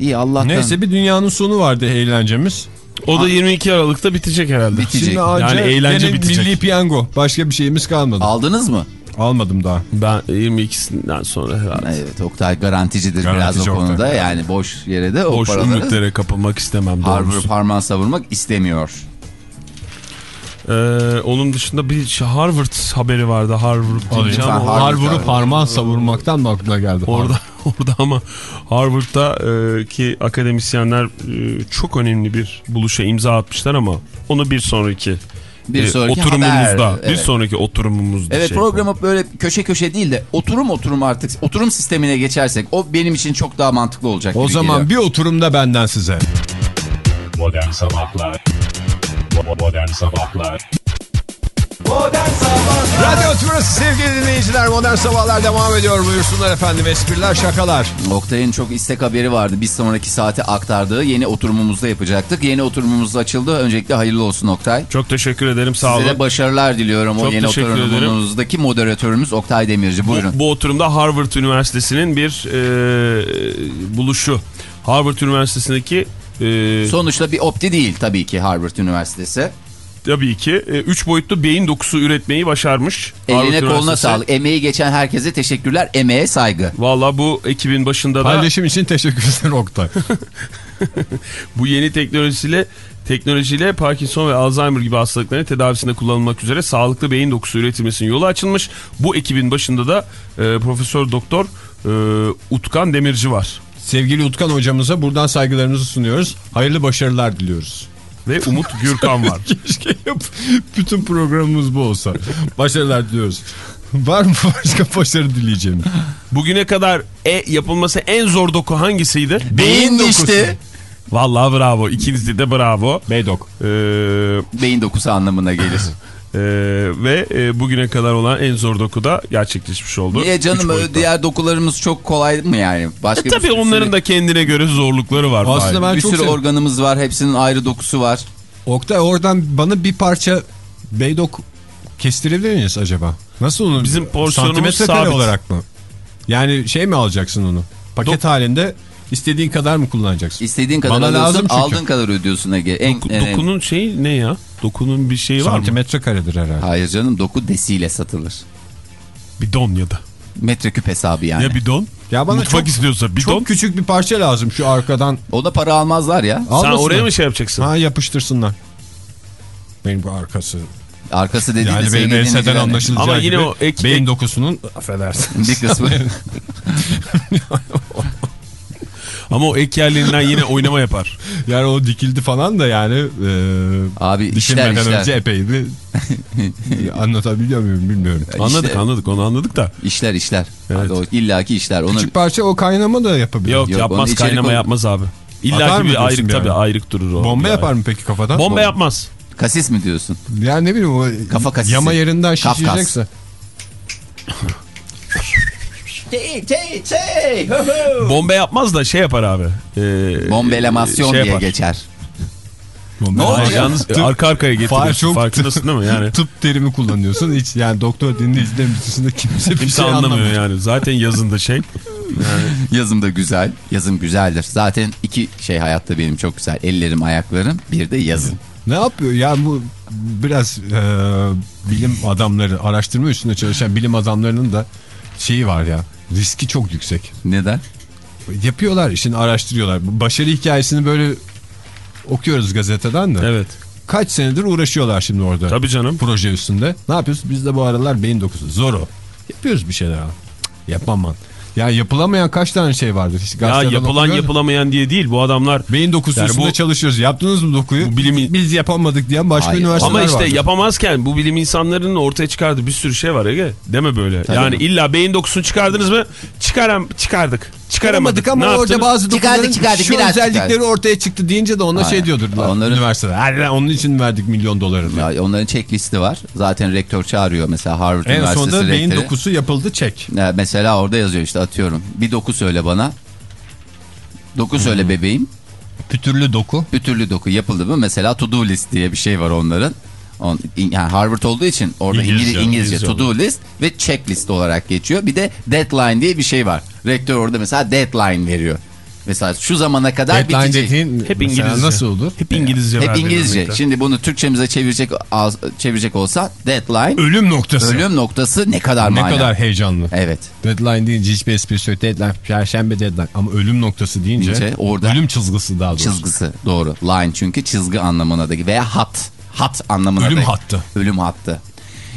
iyi Allah'tan Neyse bir dünyanın sonu vardı eğlencemiz. O da 22 Aralık'ta bitecek herhalde. bitecek. Şimdi Yani eğlence bitecek. Milli piyango. Başka bir şeyimiz kalmadı. Aldınız mı? Almadım daha. Ben 22'sinden sonra herhalde. Evet Oktay garanticidir Garantici biraz o Oktay. konuda. Yani boş yere de o Boş paraları ümitlere kapılmak istemem doğrusu. parmağı savurmak istemiyor. Ee, onun dışında bir şey- Harvard haberi vardı. Harvard diyeceğim Lütfen ama Harvard Harvard'u abi. parmağın savurmaktan mı aklına geldi? Orada orada ama Harvard'da e, ki akademisyenler e, çok önemli bir buluşa imza atmışlar ama onu bir sonraki Bir e, sonraki oturumumuzda haber, bir evet. sonraki oturumumuzda Evet şey programı böyle köşe köşe değil de oturum oturum artık oturum sistemine geçersek o benim için çok daha mantıklı olacak O zaman geliyor. bir oturumda benden size. Modern Sabahlar Bo- Modern Sabahlar Radyo Tümrüt'ü sevgili dinleyiciler modern sabahlar devam ediyor. Buyursunlar efendim espriler şakalar. Oktay'ın çok istek haberi vardı. Biz sonraki saate aktardığı yeni oturumumuzda yapacaktık. Yeni oturumumuz açıldı. Öncelikle hayırlı olsun Oktay. Çok teşekkür ederim sağ Size de olun. başarılar diliyorum. o Çok yeni teşekkür ederim. oturumumuzdaki moderatörümüz Oktay Demirci. Buyurun. Bu, bu oturumda Harvard Üniversitesi'nin bir e, buluşu. Harvard Üniversitesi'ndeki e, Sonuçta bir opti değil tabii ki Harvard Üniversitesi. tabii ki 3 boyutlu beyin dokusu üretmeyi başarmış. Eline koluna sağlık. Emeği geçen herkese teşekkürler. Emeğe saygı. Valla bu ekibin başında da Paylaşım için teşekkürler Oktay. bu yeni teknolojisiyle teknolojiyle Parkinson ve Alzheimer gibi hastalıkların tedavisinde kullanılmak üzere sağlıklı beyin dokusu üretilmesinin yolu açılmış. Bu ekibin başında da e, Profesör Doktor e, Utkan Demirci var. Sevgili Utkan hocamıza buradan saygılarımızı sunuyoruz. Hayırlı başarılar diliyoruz. Ve Umut Gürkan var. Keşke yap. Bütün programımız bu olsa. Başarılar diliyoruz. Var mı başka başarı dileyeceğim? Bugüne kadar e yapılması en zor doku hangisiydi? Beyin işte. Vallahi bravo. İkinizi de bravo. Beydok. Ee, Beyin dokusu anlamına gelir. e, ve e, bugüne kadar olan en zor doku da gerçekleşmiş oldu. Niye canım diğer dokularımız çok kolay mı yani? Başka E, bir tabii sürü- onların da kendine göre zorlukları var. Aslında ben bir çok sürü sev- organımız var. Hepsinin ayrı dokusu var. Oktay oradan bana bir parça Beydok kestirebilir miyiz acaba? Nasıl onu? Bizim porsiyonumuz Santimetre sabit. olarak mı? Yani şey mi alacaksın onu? Paket halinde istediğin kadar mı kullanacaksın? İstediğin kadar Bana alıyorsun, lazım çünkü. aldığın kadar ödüyorsun Ege. En, Doku- en- dokunun şeyi ne ya? Dokunun bir şeyi var mı? Santimetre karedir herhalde. Hayır canım doku desiyle satılır. Bidon ya da. Metreküp hesabı yani. Ya bidon? Ya bana Mutfak çok, istiyorsa bidon. çok küçük bir parça lazım şu arkadan. O da para almazlar ya. Sen Almasınlar. oraya mı şey yapacaksın? Ha yapıştırsınlar. Benim bu arkası. Arkası dediğinde Yani benim enseden dinleyiciler, anlaşılacağı Ama yine gibi o ek- beyin ek- dokusunun affedersin. Bir kısmı. Ama o ek yerlerinden yine oynama yapar. Yani o dikildi falan da yani e, Abi işler dikilmeden işler. önce epey bir anlatabiliyor muyum bilmiyorum. Anladık anladık onu anladık da. İşler işler. Evet. Hadi o illaki işler. Onu Küçük parça o kaynama da yapabilir. Yok, Yok, yapmaz kaynama koy- yapmaz abi. İlla Atar ki bir ayrık bir tabii ayrık durur o. Bomba yapar mı peki kafadan? Bomba yapmaz. kasis mi diyorsun? Yani ne bileyim o Kafa kasisi. yama yerinden Kafkas. şişirecekse. Tey tey tey. Bomba yapmaz da şey yapar abi. Ee, Bombelamasyon şey diye yapar. geçer. Bomba Ne oldu? Yalnız Tıp- arka arkaya getiriyorsun. çok Farkındasın değil mi? Yani tıp terimi kullanıyorsun. Hiç yani doktor dinleyicilerin dışında kimse bir kimse şey anlamıyor anlamıyor. yani. Zaten yazında şey. Yazım da güzel. Yazım güzeldir. Zaten iki şey hayatta benim çok güzel. Ellerim, ayaklarım, bir de yazım. Ne yapıyor? Yani bu biraz e, bilim adamları, araştırma üstünde çalışan bilim adamlarının da şeyi var ya. Riski çok yüksek. Neden? Yapıyorlar işini araştırıyorlar. Başarı hikayesini böyle okuyoruz gazeteden de. Evet. Kaç senedir uğraşıyorlar şimdi orada. Tabii canım. Proje üstünde. Ne yapıyoruz? Biz de bu aralar beyin dokusu. Zoro. Yapıyoruz bir şeyler abi. Cık, Yapamam. Ya yapılamayan kaç tane şey vardır? Hiç Ya yapılan yapılamayan diye değil bu adamlar. Beyin dokusu Yani bu- çalışıyoruz. Yaptınız mı dokuyu? Bu bilimi- Biz yapamadık diyen başka Hayır. üniversiteler Ama işte vardır. yapamazken bu bilim insanlarının ortaya çıkardığı bir sürü şey var Ege. Deme böyle. yani illa beyin dokusunu çıkardınız mı? Çıkaram çıkaramadık. Çıkaramadık. Ama Ne orada yaptınız? bazı Çıkardık, dokuların çıkardık, şu biraz özellikleri çıkardık. ortaya çıktı deyince de ona Aynen. şey diyordurlar Onların- üniversitede. "Ha, onun için verdik milyon doları. diye. Ya onların checklisti var. Zaten rektör çağırıyor mesela Harvard En Üniversitesi sonunda beyin rektörü. dokusu yapıldı çek. Ya Mesela orada yazıyor işte atıyorum. Bir doku söyle bana. Doku söyle bebeğim. Pütürlü doku. Pütürlü doku yapıldı mı? Mesela to do list diye bir şey var onların. On, yani Harvard olduğu için orada İngilizce, İngilizce, İngilizce, to do list ve checklist olarak geçiyor. Bir de deadline diye bir şey var. Rektör orada mesela deadline veriyor. Mesela şu zamana kadar Deadline bitecek. dediğin Hep İngilizce. nasıl olur? Hep İngilizce Hep İngilizce. Şimdi bunu Türkçemize çevirecek az- çevirecek olsa deadline Ölüm noktası. ölüm noktası ne kadar Ne mana? kadar heyecanlı. Evet. Deadline deyince hiçbir esprisi yok. Deadline, perşembe deadline. Ama ölüm noktası deyince, Deyince orada- ölüm çizgisi daha doğrusu. Çizgisi doğru. Line çünkü çizgi anlamına da veya hat. Hat anlamına Ölüm da. hattı. Ölüm hattı.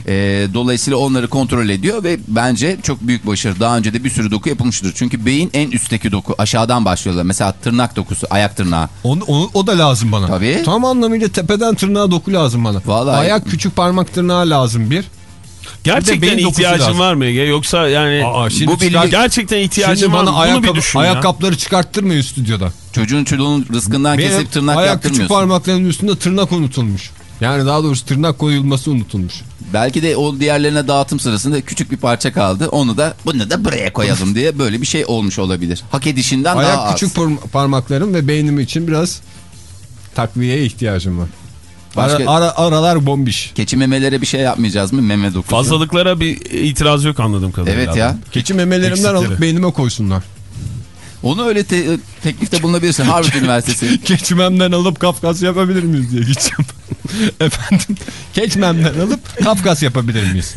Ee, dolayısıyla onları kontrol ediyor ve bence çok büyük başarı. Daha önce de bir sürü doku yapılmıştır. Çünkü beyin en üstteki doku. Aşağıdan başlıyorlar. Mesela tırnak dokusu, ayak tırnağı. Onu, onu- o da lazım bana. Tabii. Tam anlamıyla tepeden tırnağa doku lazım bana. Vallahi- Ayak küçük parmak tırnağı lazım bir. Gerçekten ihtiyacın var mı Ege? Yoksa yani Aa, şimdi bu çıkar- bilgi- gerçekten ihtiyacın var mı? Bunu bir ayakkabı, düşün ya. ayakkabıları çıkarttırmayın stüdyoda. Çocuğun çocuğun rızkından Benim kesip tırnak ayak yaptırmıyorsun. küçük parmaklarının üstünde tırnak unutulmuş. Yani daha doğrusu tırnak koyulması unutulmuş. Belki de o diğerlerine dağıtım sırasında küçük bir parça kaldı. Onu da bunu da buraya koyalım diye böyle bir şey olmuş olabilir. Hak edişinden daha Ayak az. küçük par- parmaklarım ve beynim için biraz takviyeye ihtiyacım var. Başka- Ara, ara- aralar bombiş. Keçi memelere bir şey yapmayacağız mı? Meme dokusu. Fazlalıklara bir itiraz yok anladığım kadarıyla. Evet ya. Keçi memelerimden Eksikleri. alıp beynime koysunlar. Onu öyle te- teklifte bulunabilirsin. Harvard Üniversitesi. Keçmemden alıp Kafkas yapabilir miyiz diye gideceğim. efendim keçmemden alıp Kafkas yapabilir miyiz?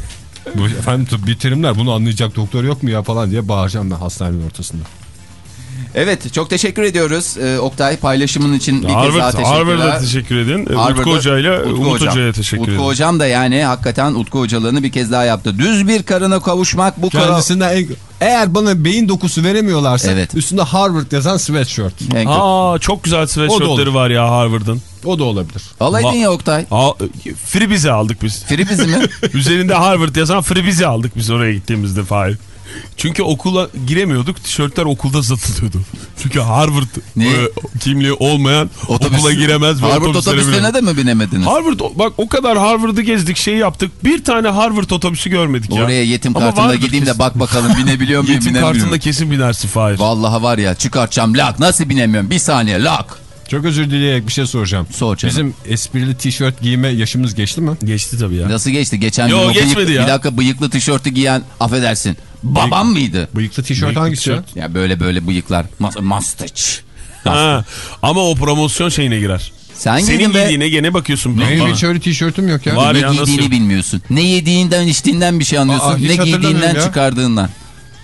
Bu efendim tıbbi terimler bunu anlayacak doktor yok mu ya falan diye bağıracağım ben hastanenin ortasında. Evet çok teşekkür ediyoruz ee, Oktay paylaşımın için bir kez daha Harvard, teşekkürler. Harvard'a teşekkür edin. Utku Harvard'a- Hoca ile Utku Umut. Hoca'ya teşekkür Utku edin. Hocam da yani hakikaten Utku Hocalığını bir kez daha yaptı. Düz bir karına kavuşmak bu kadar. Kendisinden en- eğer bana beyin dokusu veremiyorlarsa Evet. üstünde Harvard yazan sweatshirt. En. Aa çok güzel sweatshirtleri var ya Harvard'ın. O da olabilir. Alaydın ya Oktay. Aa, aldık biz. Fribizi mi? Üzerinde Harvard yazan Freebize aldık biz oraya gittiğimizde Fahir. Çünkü okula giremiyorduk. Tişörtler okulda satılıyordu. Çünkü Harvard e, kimliği olmayan Otobüs- okula giremez. Harvard otobüslerine de mi binemediniz? Harvard bak o kadar Harvard'ı gezdik şeyi yaptık. Bir tane Harvard otobüsü görmedik ya. Oraya yetim Ama kartında gideyim de kesin. bak bakalım binebiliyor muyum Yetim binemiyor kartında muyum? kesin binersin Fahir. Vallahi var ya çıkartacağım lak nasıl binemiyorum bir saniye lak. Çok özür dileyerek bir şey soracağım. Sor canım. Bizim esprili tişört giyme yaşımız geçti mi? Geçti tabii ya. Nasıl geçti geçen Yo, gün geçmedi ya. bir dakika bıyıklı tişörtü giyen affedersin babam mıydı? Bıyıklı tişört hangisi ya? tişört. Ya böyle böyle bıyıklar Mas mustache. Ha, ama o promosyon şeyine girer. Sen Senin giydin be. giydiğine gene bakıyorsun. Benim hiç öyle tişörtüm yok ya. Var ne ya, nasıl giydiğini yok? bilmiyorsun. Ne yediğinden içtiğinden bir şey anlıyorsun. Aa, ne giydiğinden ya. çıkardığından.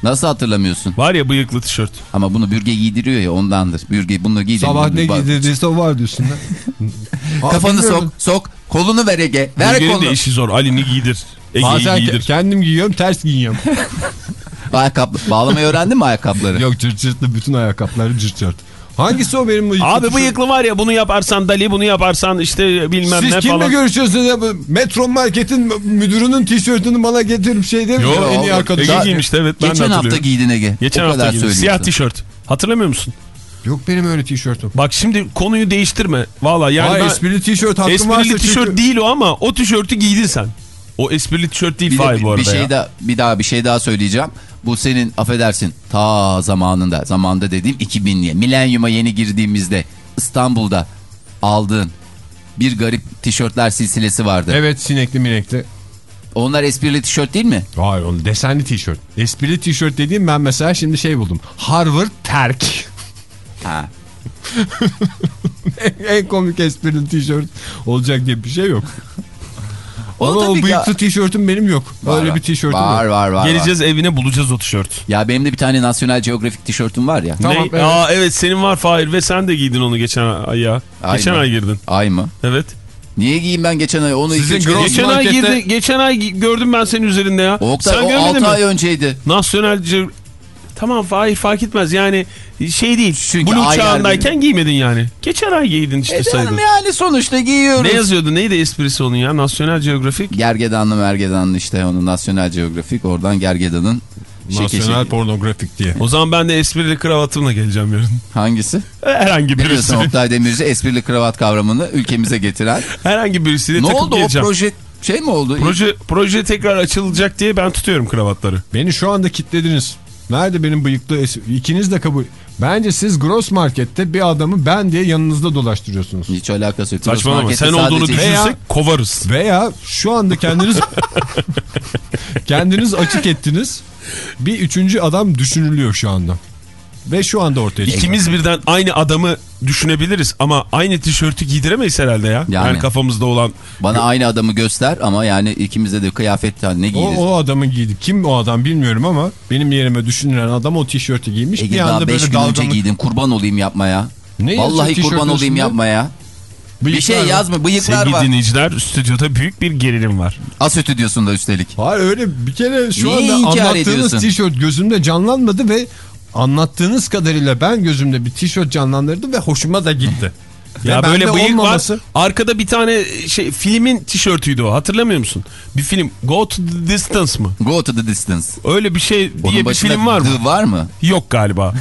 Nasıl hatırlamıyorsun? Var ya bıyıklı tişört. Ama bunu bürge giydiriyor ya ondandır. Bürge bunu giydiriyor. Sabah ne giydirdiyse o üstünde. Aa, Kafanı sok sok. Kolunu ver Ege. Ver Bölgenin kolunu. de işi zor. Ali'ni giydir. Ege'yi Bazen giydir. kendim giyiyorum ters giyiyorum. Ayakkabı. Bağlamayı öğrendin mi ayakkabıları? yok cırt cırtlı bütün ayakkabıları cırt cırt. Hangisi o benim bıyıklı Abi bıyıklı var ya bunu yaparsan Dali bunu yaparsan işte bilmem Siz ne kimle falan. görüşüyorsunuz ya? Metro Market'in müdürünün tişörtünü bana getirip şey değil mi? Yo, Ya, en iyi arkadaş. Ege giymişti evet ben Geçen hafta giydin Ege. Geçen o hafta giydim. Siyah tişört. Hatırlamıyor musun? Yok benim öyle tişörtüm. Bak şimdi konuyu değiştirme. Valla yani Aa, ben... esprili tişört hakkım varsa Esprili tişört çünkü- değil o ama o tişörtü giydin sen. O esprili tişört değil Fahir bu arada bir şey ya. daha bir daha bir şey daha söyleyeceğim. Bu senin affedersin ta zamanında zamanda dediğim 2000'liye milenyuma yeni girdiğimizde İstanbul'da aldığın bir garip tişörtler silsilesi vardı. Evet sinekli minekli. Onlar esprili tişört değil mi? Hayır oğlum desenli tişört. Esprili tişört dediğim ben mesela şimdi şey buldum. Harvard terk. Ha. en komik esprili tişört olacak diye bir şey yok. Ama o bıyıklı tişörtüm benim yok. Var, Öyle var. bir tişörtüm var. var. Var var Geleceğiz evine bulacağız o tişört. Ya benim de bir tane National Geographic tişörtüm var ya. Tamam, ne? evet. Aa evet senin var Fahir ve sen de giydin onu geçen ay ya. Ay geçen mı? ay girdin. Ay mı? Evet. Niye giyeyim ben geçen ay? Onu Sizin Geçen giydim. ay markette- girdi. Geçen ay gördüm ben senin üzerinde ya. Oktay sen o görmedin 6 mi? ay önceydi. Nasyonel Ge- Tamam Fahir fark etmez yani şey değil. Çünkü Blue çağındayken giymedin yani. Geçen ay giydin işte E sayılır. yani sonuçta giyiyoruz. Ne yazıyordu? Neydi esprisi onun ya? Nasyonel Geographic. Gergedanlı mergedanlı işte onun National Geographic oradan Gergedan'ın şekil Nasyonel pornografik diye. O zaman ben de esprili kravatımla geleceğim yarın. Hangisi? Herhangi Biliyorsun birisi. Oktay Demirci esprili kravat kavramını ülkemize getiren. Herhangi birisiyle ne takıp oldu o geleceğim. proje şey mi oldu? Proje, proje tekrar açılacak diye ben tutuyorum kravatları. Beni şu anda kitlediniz. Nerede benim bıyıklı es- İkiniz de kabul. Bence siz Gross Market'te bir adamı ben diye yanınızda dolaştırıyorsunuz. Hiç alakası yok. Saçmalama. Sen olduğunu düşünsek Veya- kovarız. Veya şu anda kendiniz kendiniz açık ettiniz. Bir üçüncü adam düşünülüyor şu anda. Ve şu anda ortaya çıkıyor. İkimiz birden aynı adamı düşünebiliriz ama aynı tişörtü giydiremeyiz herhalde ya. Yani, Yani. kafamızda olan. Bana aynı adamı göster ama yani ikimize de kıyafet ne O, giyeriz? o adamı giydi. Kim o adam bilmiyorum ama benim yerime düşünülen adam o tişörtü giymiş. Ege bir daha anda 5 böyle gün önce dalgalı giydim kurban olayım yapma ya. Ne Vallahi kurban olayım üstünde? yapma ya. Bir Bıyıklar şey yazma bıyıklar Sevgili var. dinleyiciler stüdyoda büyük bir gerilim var. A stüdyosunda üstelik. Hayır öyle bir kere şu Neyi anda anlattığınız tişört gözümde canlanmadı ve anlattığınız kadarıyla ben gözümde bir tişört canlandırdım ve hoşuma da gitti. Ya Ve böyle bıyık olmaması- var. Arkada bir tane şey filmin tişörtüydü o. Hatırlamıyor musun? Bir film Go to the Distance mı? Go to the distance. Öyle bir şey diye Onun bir film var mı? var mı? Yok galiba.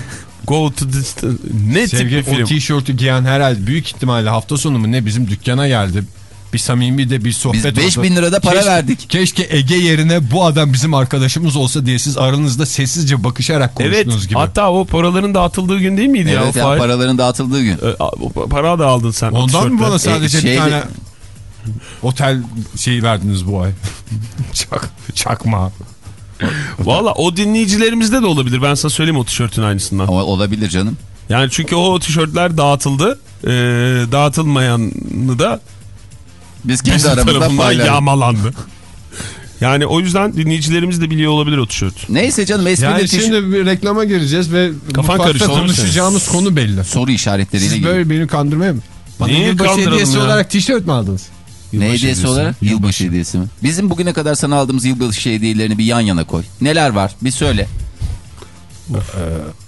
Go to the Distance. Ne tip Sevgili bir film? o tişörtü giyen herhalde büyük ihtimalle hafta sonu mu ne bizim dükkana geldi. Bir samimi de bir sohbet Biz 5000 oldu. lirada para Keşke- verdik. Keşke Ege yerine bu adam bizim arkadaşımız olsa diye siz aranızda sessizce bakışarak Evet. konuştunuz gibi. Hatta o paraların dağıtıldığı gün değil miydi ya? Evet o ya Fahir? paraların dağıtıldığı gün. O para da aldın sen. Ondan mı bana sadece E, şeyde- bir tane otel şeyi verdiniz bu ay? Çak, çakma. Valla o dinleyicilerimizde de olabilir. Ben sana söyleyeyim o tişörtün aynısından. Ama olabilir canım. Yani çünkü o tişörtler dağıtıldı. Ee, dağıtılmayanı da Biz kendi bizim aramızda paylaştık. yağmalandı. Yani o yüzden dinleyicilerimiz de biliyor olabilir o tişört. Neyse canım esprili Yani tişört- şimdi bir reklama gireceğiz ve Kafan mutfakta karıştı mı konuşacağımız konu belli. soru işaretleriyle Siz böyle beni kandırmaya mı? Bana Niye yılbaşı hediyesi ya? olarak tişört mü aldınız? Ne Yılbaşı hediyesi hediyesi. olarak? Yılbaşı hediyesi mi? Bizim bugüne kadar sana aldığımız yılbaşı hediyelerini bir yan yana koy. Neler var? Bir söyle.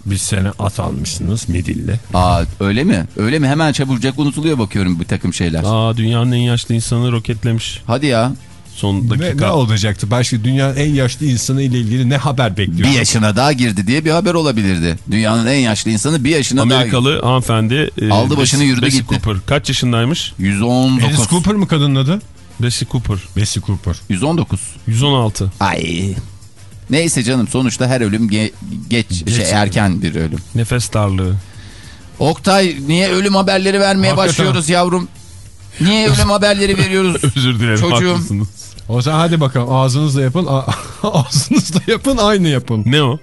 Bir sene at almışsınız midilli. Aa öyle mi? Öyle mi? Hemen çabucak unutuluyor bakıyorum bir takım şeyler. Aa dünyanın en yaşlı insanı roketlemiş Hadi ya. son Ve ne dakika. olacaktı? Başka dünyanın en yaşlı insanı ile ilgili ne haber Bir bekliyorsunuz? yaşına daha girdi diye bir haber olabilirdi. Dünyanın en yaşlı insanı bir yaşına daha Amerikalı hanımefendi. e, Aldı başını yürüdü Bessie gitti. Cooper. Kaç yaşındaymış? 119. Alice Cooper mı kadının adı? Bessie Cooper. Bessie Cooper. 119. 116. Ay. Neyse canım sonuçta her ölüm ge- geç, şey erken bir ölüm. Nefes darlığı. Oktay niye ölüm haberleri vermeye Hakikaten. başlıyoruz yavrum? Niye ölüm haberleri veriyoruz? Özür dilerim Çocuğum. haklısınız. O zaman hadi bakalım ağzınızla yapın. ağzınızla yapın aynı yapın. Ne o?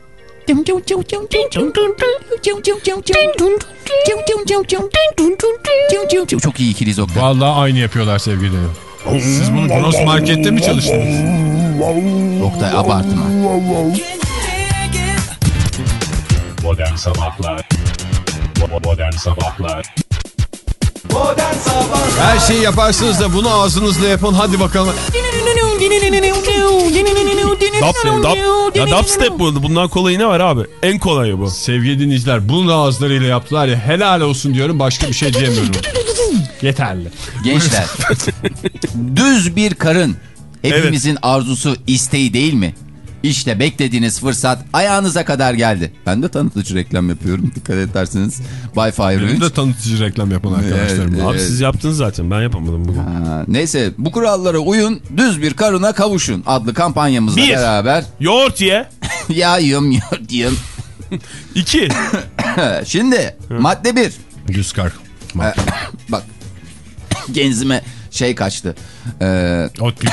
Çok iyi ikiliyiz Oktay. Vallahi aynı yapıyorlar sevgili. Siz bunu Gross Market'te mi çalıştınız? Oktay abartma. Modern Sabahlar Bo- Modern Sabahlar Her şeyi yaparsınız da bunu ağzınızla yapın hadi bakalım. Dap, dap, ya dubstep bu. Bundan kolayı ne var abi? En kolayı bu. Sevgili dinleyiciler bunu da ağızlarıyla yaptılar ya helal olsun diyorum başka bir şey diyemiyorum. Yeterli. Gençler. Düz bir karın. Hepimizin arzusu, isteği değil mi? İşte beklediğiniz fırsat ayağınıza kadar geldi. Ben de tanıtıcı reklam yapıyorum. Dikkat ederseniz. Wi-Fi Benim ürün. de tanıtıcı reklam yapan arkadaşlarım. Evet. Abi siz yaptınız zaten. Ben yapamadım bugün. Ha, neyse bu kurallara uyun, düz bir karına kavuşun adlı kampanyamızla Bir. beraber. Yoğurt ye. ya yiyorum ya diyorum. İki. Şimdi madde bir. Düz kar. Ee, bak genzime şey kaçtı. Ee, Otpis.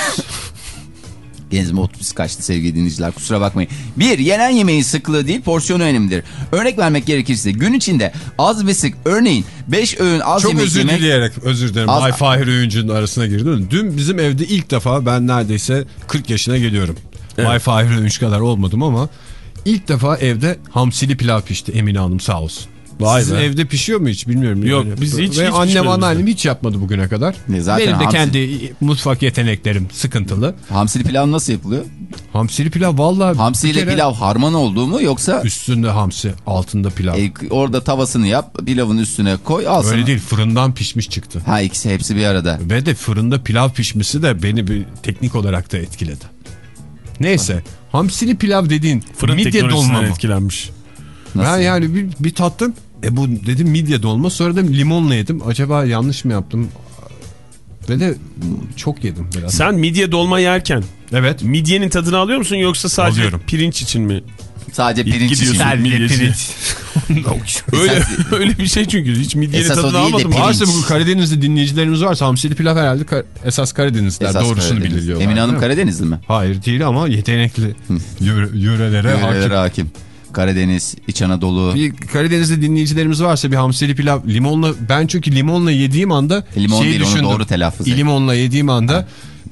Denizime otobüs kaçtı sevgili dinleyiciler kusura bakmayın. Bir, yenen yemeğin sıklığı değil porsiyonu önemlidir. Örnek vermek gerekirse gün içinde az ve sık örneğin 5 öğün az Çok yemek özür yemek... dileyerek özür dilerim. Az- Bay Fahir Öğüncü'nün arasına girdim. Dün bizim evde ilk defa ben neredeyse 40 yaşına geliyorum. Bay Fahir Öğünç kadar olmadım ama ilk defa evde hamsili pilav pişti Emine Hanım sağ olsun. Vay Sizin be. evde pişiyor mu hiç bilmiyorum. Yok, Yani. biz hiç- Ve hiç annem pişmedi anneannem hiç yapmadı bugüne kadar. Ne, zaten Benim de hamsi- kendi mutfak yeteneklerim sıkıntılı. Hamsili pilav nasıl yapılıyor? Hamsili pilav vallahi Hamsi bir ile kere pilav harman oldu mu yoksa üstünde hamsi altında pilav. e, orada tavasını yap pilavın üstüne koy al sana. Öyle değil fırından pişmiş çıktı. Ha ikisi hepsi bir arada. Ve de fırında pilav pişmesi de beni bir teknik olarak da etkiledi. Neyse hamsili pilav dediğin Fırın midye dolma mı? etkilenmiş. Nasıl? Ben yani bir, bir tattım. E bu dedim midye dolma sonra da limonla yedim. Acaba yanlış mı yaptım? Ve de çok yedim biraz. Sen midye dolma yerken Evet. midyenin tadını alıyor musun yoksa sadece Alıyorum. pirinç için mi? Sadece pirinç için. Gidiyorsun midyeci. Öyle, öyle bir şey çünkü hiç midyenin Esas tadını de almadım. pirinç. Varsa bu Karadeniz'de dinleyicilerimiz varsa hamsili pilav herhalde Ka- esas Karadenizler Esas doğrusunu Karadeniz. biliyorlar. Emine Hanım? Karadenizli mi? Hayır değil ama yetenekli yöre- yörelere hakim. Yörelere hakim. Karadeniz, İç Anadolu. Bir Karadeniz'de dinleyicilerimiz varsa bir hamsili pilav limonla ben çünkü limonla yediğim anda Limon şey değil, onu düşündüm. doğru telaffuz et. Limonla yediğim anda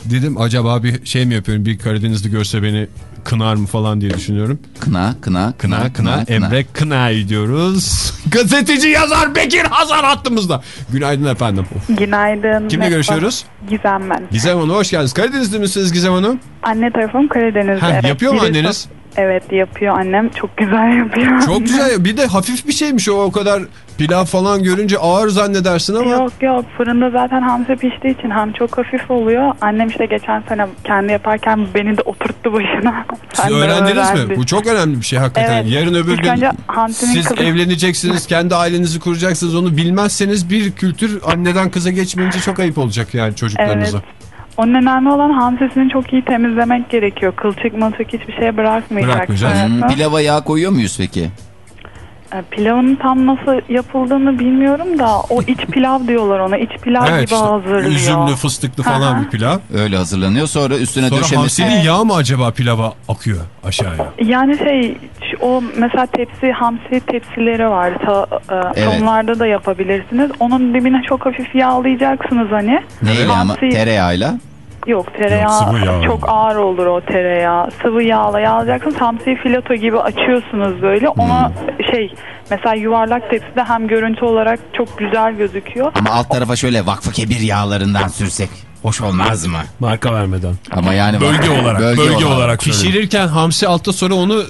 dedim acaba bir şey mi yapıyorum bir Karadenizli görse beni kınar mı falan diye düşünüyorum. Kına, kına, Kına kına, Emre Kınay diyoruz. Gazeteci yazar Bekir Hazar hattımızda. Günaydın efendim. Günaydın. Kimle Merhaba. görüşüyoruz? Gizem ben. Gizem Hanım hoş geldiniz. Karadenizli misiniz Gizem Hanım? Anne tarafım Karadeniz'de. Ha, evet. yapıyor mu Biri anneniz? Evet yapıyor annem. Çok güzel yapıyor. Çok güzel. Bir de hafif bir şeymiş o o kadar pilav falan görünce ağır zannedersin ama. Yok yok fırında zaten hamsi piştiği için hem çok hafif oluyor. Annem işte geçen sene kendi yaparken beni de oturttu başına. Siz Ben öğrendiniz mi? Bu çok önemli bir şey hakikaten. Evet. Yarın öbür gün siz kılı- evleneceksiniz, kendi ailenizi kuracaksınız. Onu bilmezseniz bir kültür anneden kıza geçmeyince çok ayıp olacak yani çocuklarınıza. Evet. Onun önemli olan hamsisini çok iyi temizlemek gerekiyor. Kılçık mılçık hiçbir şeye bırakmayacaksın. Bırakmayacağız. Hmm, Evet. pilava yağ koyuyor muyuz peki? E, Pilavın tam nasıl yapıldığını bilmiyorum da o iç pilav diyorlar ona. İç pilav Evet gibi işte hazırlıyor. üzümlü fıstıklı falan Aha. bir pilav. Öyle hazırlanıyor. Sonra üstüne Sonra döşemesi. hamsinin yağı mı acaba pilava akıyor aşağıya? Yani şey o mesela tepsi hamsi tepsileri var. Ta, e, Evet. Onlarda da yapabilirsiniz. Onun dibine çok hafif yağlayacaksınız hani. Neyle ama? Hamsi- Tereyağıyla. Yok tereyağı sıvı yağ. çok ağır olur o tereyağı. Sıvı yağla yağlayacaksınız. Hamsiyi fileto gibi açıyorsunuz böyle. Ona Hmm. şey mesela yuvarlak tepside hem görüntü olarak çok güzel gözüküyor. Ama alt tarafa şöyle vakfı kebir yağlarından sürsek. Hoş olmaz mı? Marka vermeden. Ama yani Bölge olarak. Bölge, olarak. Pişirirken hamsi altta sonra onu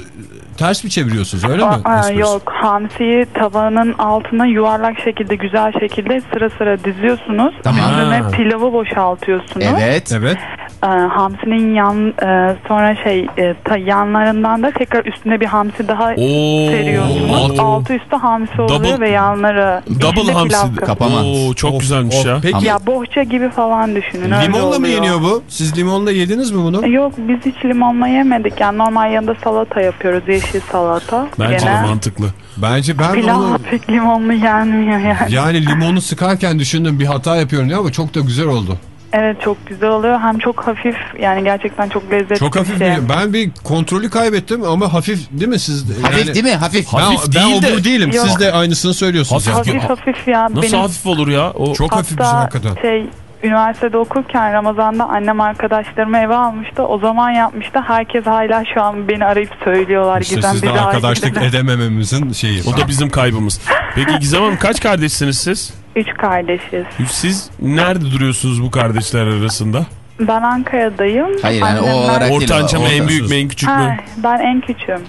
ters mi çeviriyorsunuz öyle mi? Aa, yok hamsiyi tavanın altına yuvarlak şekilde güzel şekilde sıra sıra diziyorsunuz. Tamam. Ha. pilavı boşaltıyorsunuz. Evet. Evet. Ee, hamsinin yan e, sonra şey e, ta, yanlarından da tekrar üstüne bir hamsi daha Oo. seriyorsunuz. Oo. Altı üstü hamsi oluyor Double- ve yanları Double hamsi. Kapama. Oo, çok Of, güzelmiş of. ya. Peki Ya bohça gibi falan düşünün. limonla mı yeniyor bu? Siz limonla yediniz mi bunu? Yok biz hiç limonla yemedik. Yani normal yanında salata yapıyoruz. Yeşil salata. Bence de Gene. mantıklı. Bence ben Pilav onu... pek limonlu yenmiyor yani. Yani limonu sıkarken düşündüm bir hata yapıyorum ya ama çok da güzel oldu. Evet çok güzel oluyor. Hem çok hafif yani gerçekten çok lezzetli Çok hafif bir şey. bir- Ben bir kontrolü kaybettim ama hafif değil mi siz? Hafif Yani- değil mi? Hafif. Ben, Hafif ben değil de- bu değilim. Yok. Siz de aynısını söylüyorsunuz. Hafif- yani. Hafif hafif ya. Nasıl Benim hafif olur ya? O Çok hafif bir şey hakikaten. şey üniversitede okurken Ramazan'da annem arkadaşlarımı eve almıştı. O zaman yapmıştı. Herkes hala şu an beni arayıp söylüyorlar. İşte Gizem sizle arkadaşlık edemememizin şeyi. O da bizim kaybımız. Peki Gizem Hanım kaç kardeşsiniz siz? Üç kardeşiz. Siz nerede duruyorsunuz bu kardeşler arasında? Ben Ankara'dayım. Hayır yani o Annemler- olarak değil. Ortanca mı en büyük mü en küçük mü? Ben en küçüğüm.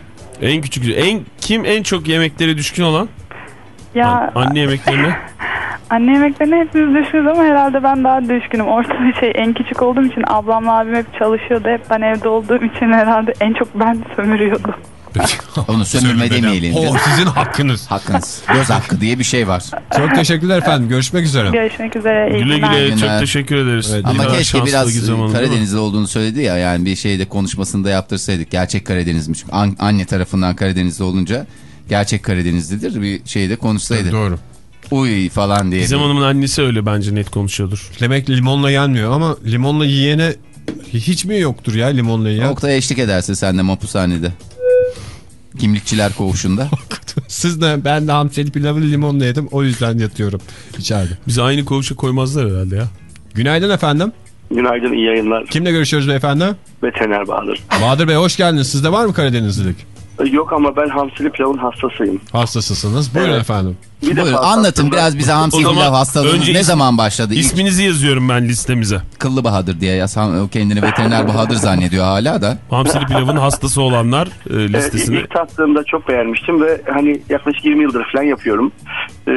En küçük. En kim en çok yemeklere düşkün olan? Ya Anne yemeklerine. anne yemeklerine hepimiz düşkünüz ama herhalde ben daha düşkünüm. Ortada şey en küçük olduğum için ablamla abim hep çalışıyordu. Hep ben evde olduğum için herhalde en çok ben sömürüyordum. Onu sömürme demeyelim. O sizin hakkınız. Hakkınız. Göz hakkı diye bir şey var. Çok teşekkürler efendim. Görüşmek üzere. Görüşmek üzere. iyi Güle günler. güle çok teşekkür ederiz. Evet, Ama keşke biraz? Karadenizli olduğunu söyledi ya yani bir şeyde konuşmasında yaptırsaydık. Gerçek Karadenizmiş. An- anne tarafından Karadenizli olunca gerçek Karadenizlidir. Bir şeyde konuşsaydı. Doğru. Uy falan diye. Gizem Hanım'ın annesi öyle bence net konuşuyordur. Demek limonla yenmiyor ama limonla yiyene Hiç mi yoktur ya limonlu ya? Oktay eşlik ederse sen de mapushanede. Kimlikçiler koğuşunda. Siz de ben de hamsili pilavı limonlu yedim o yüzden yatıyorum içeride. Bizi aynı koğuşa koymazlar herhalde ya. Günaydın efendim. Günaydın, iyi yayınlar. Kimle görüşüyoruz beyefendi? Veteriner Bahadır. Bahadır Bey hoş geldiniz. Sizde var mı Karadenizlilik? Yok ama ben hamsili pilavın hastasıyım. Hastasısınız. Buyurun Evet. efendim. Bir Buyurun, anlatın biraz bize hamsi pilav hastalığınız ne zaman başladı? İlk İsminizi yazıyorum ben listemize. Kıllı Bahadır diye yazan o kendini veteriner Bahadır zannediyor hala da. Hamsili pilavın hastası olanlar e, Ee, listesine. ilk tattığımda çok beğenmiştim ve hani yaklaşık 20 yıldır falan yapıyorum. Ee,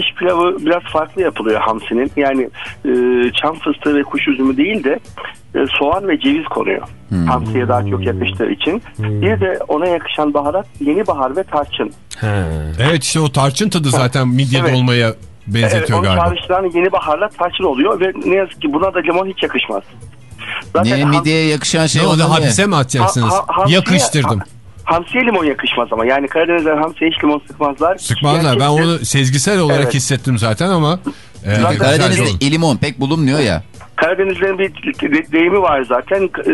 iç pilavı biraz farklı yapılıyor hamsinin. Yani e, çam fıstığı ve kuş üzümü değil de e, soğan ve ceviz konuyor. Hamsiye daha çok yakıştığı için. Bir de ona yakışan baharat yeni bahar ve tarçın. He. Evet işte o tarçın tadı zaten midye Evet. dolmaya Evet, benzetiyor onu galiba. çağrıştıran yeni baharla tarçın oluyor ve ne yazık ki buna da limon hiç yakışmaz. Niye ham- midyeye yakışan şey Ne ne? hapise mi atacaksınız? Ha- ha- hamsiye- Yakıştırdım. ha- hamsiye limon yakışmaz ama. Yani Karadenizler hamsiye hiç limon sıkmazlar. Sıkmazlar. Ben onu sezgisel olarak Evet. hissettim zaten ama. E, Zaten Karadeniz'de ilimon pek bulunmuyor ya. Karadenizlerin bir de- deyimi var zaten. E,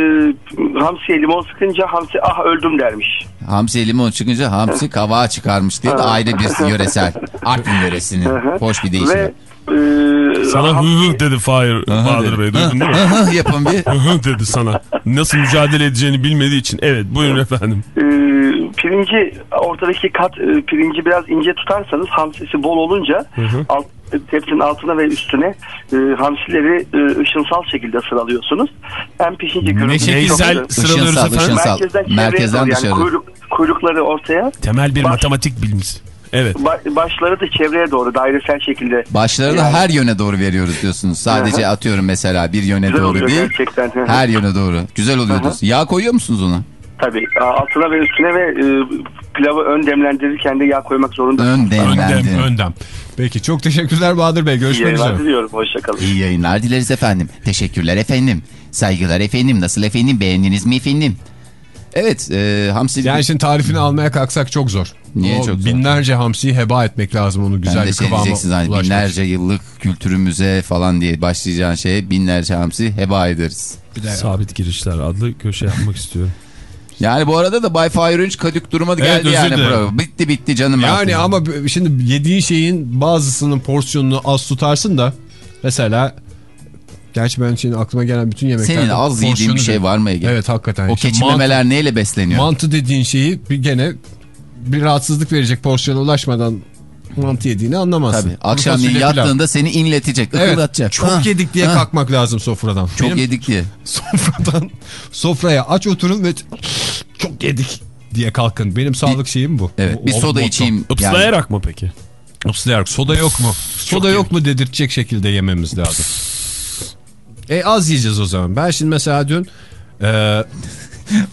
hamsiye limon sıkınca hamsi ah öldüm dermiş. Hamsi limon çıkınca hamsi kavağa çıkarmış diye de ayrı bir yöresel. Artvin yöresinin hoş bir deyişi. Ve e, Sana hı hı dedi Fahir Bahadır Bey duydun değil mi? Yapın bir. Hı hı dedi sana. Nasıl mücadele edeceğini bilmediği için. Evet buyurun efendim. e, pirinci ortadaki kat e, pirinci biraz ince tutarsanız hamsisi bol olunca alt, tepsinin altına ve üstüne e, hamsileri e, ışınsal şekilde sıralıyorsunuz. Hem pişince çok şekilsel güzel. sıralıyoruz Işınsal, efendim. ışınsal. Merkezden Merkezden doğru yani dışarı. kuyruk, kuyrukları ortaya, Temel bir Baş- matematik bilgisi. Evet. ba- başları da çevreye doğru dairesel şekilde. Başlarını Yani- her yöne doğru veriyoruz diyorsunuz. Sadece atıyorum mesela bir yöne Güzel doğru oluyor değil. gerçekten. Her yöne doğru. Güzel oluyor diyorsun. Yağ koyuyor musunuz ona? Tabii altına ve üstüne ve e, pilavı ön demlendirirken de yağ koymak zorunda. Ön demlendi. Öndem, öndem. Peki çok teşekkürler Bahadır Bey. İyi Görüşmek yayınlar üzere. diliyorum. Hoşçakalın. İyi yayınlar dileriz efendim. Teşekkürler efendim. Saygılar efendim. Nasıl efendim? Beğendiniz mi efendim? Evet, e, hamsi Yani şimdi tarifini almaya kalksak çok zor. Niye O çok zor? Binlerce hamsiyi heba etmek lazım onu ben güzel de bir kıvama diyeceksiniz hani ulaşmak binlerce yıllık kültürümüze falan diye başlayacağın şeye binlerce hamsi heba ederiz. Sabit girişler adlı köşe yapmak istiyorum. Yani bu arada da Bay Fahir Önç kadük duruma Evet, geldi yani. Bravo. Bitti bitti canım. Yani aslında. ama şimdi yediğin şeyin bazısının porsiyonunu az tutarsın da mesela gerçi ben şimdi aklıma gelen bütün yemekler Senin az yediğin bir şey var mı Ege? Evet hakikaten. O İşte keçimemeler neyle besleniyor? Mantı, dediğin şeyi bir gene bir rahatsızlık verecek porsiyona ulaşmadan mantı yediğini anlamazsın. Tabii. Akşamleyin pilav. yattığında seni inletecek, Evet, çok Ha, yedik diye ha. kalkmak lazım sofradan. Çok Benim yedik diye. sofradan sofraya aç oturun ve çok yedik diye kalkın. Benim sağlık şeyim bu. Evet O- bir soda içeyim. Yani, Islayarak mı peki? Islayarak. Soda yok mu? Soda yok mu dedirtecek şekilde yememiz lazım. E az yiyeceğiz o zaman. Ben şimdi mesela dün e,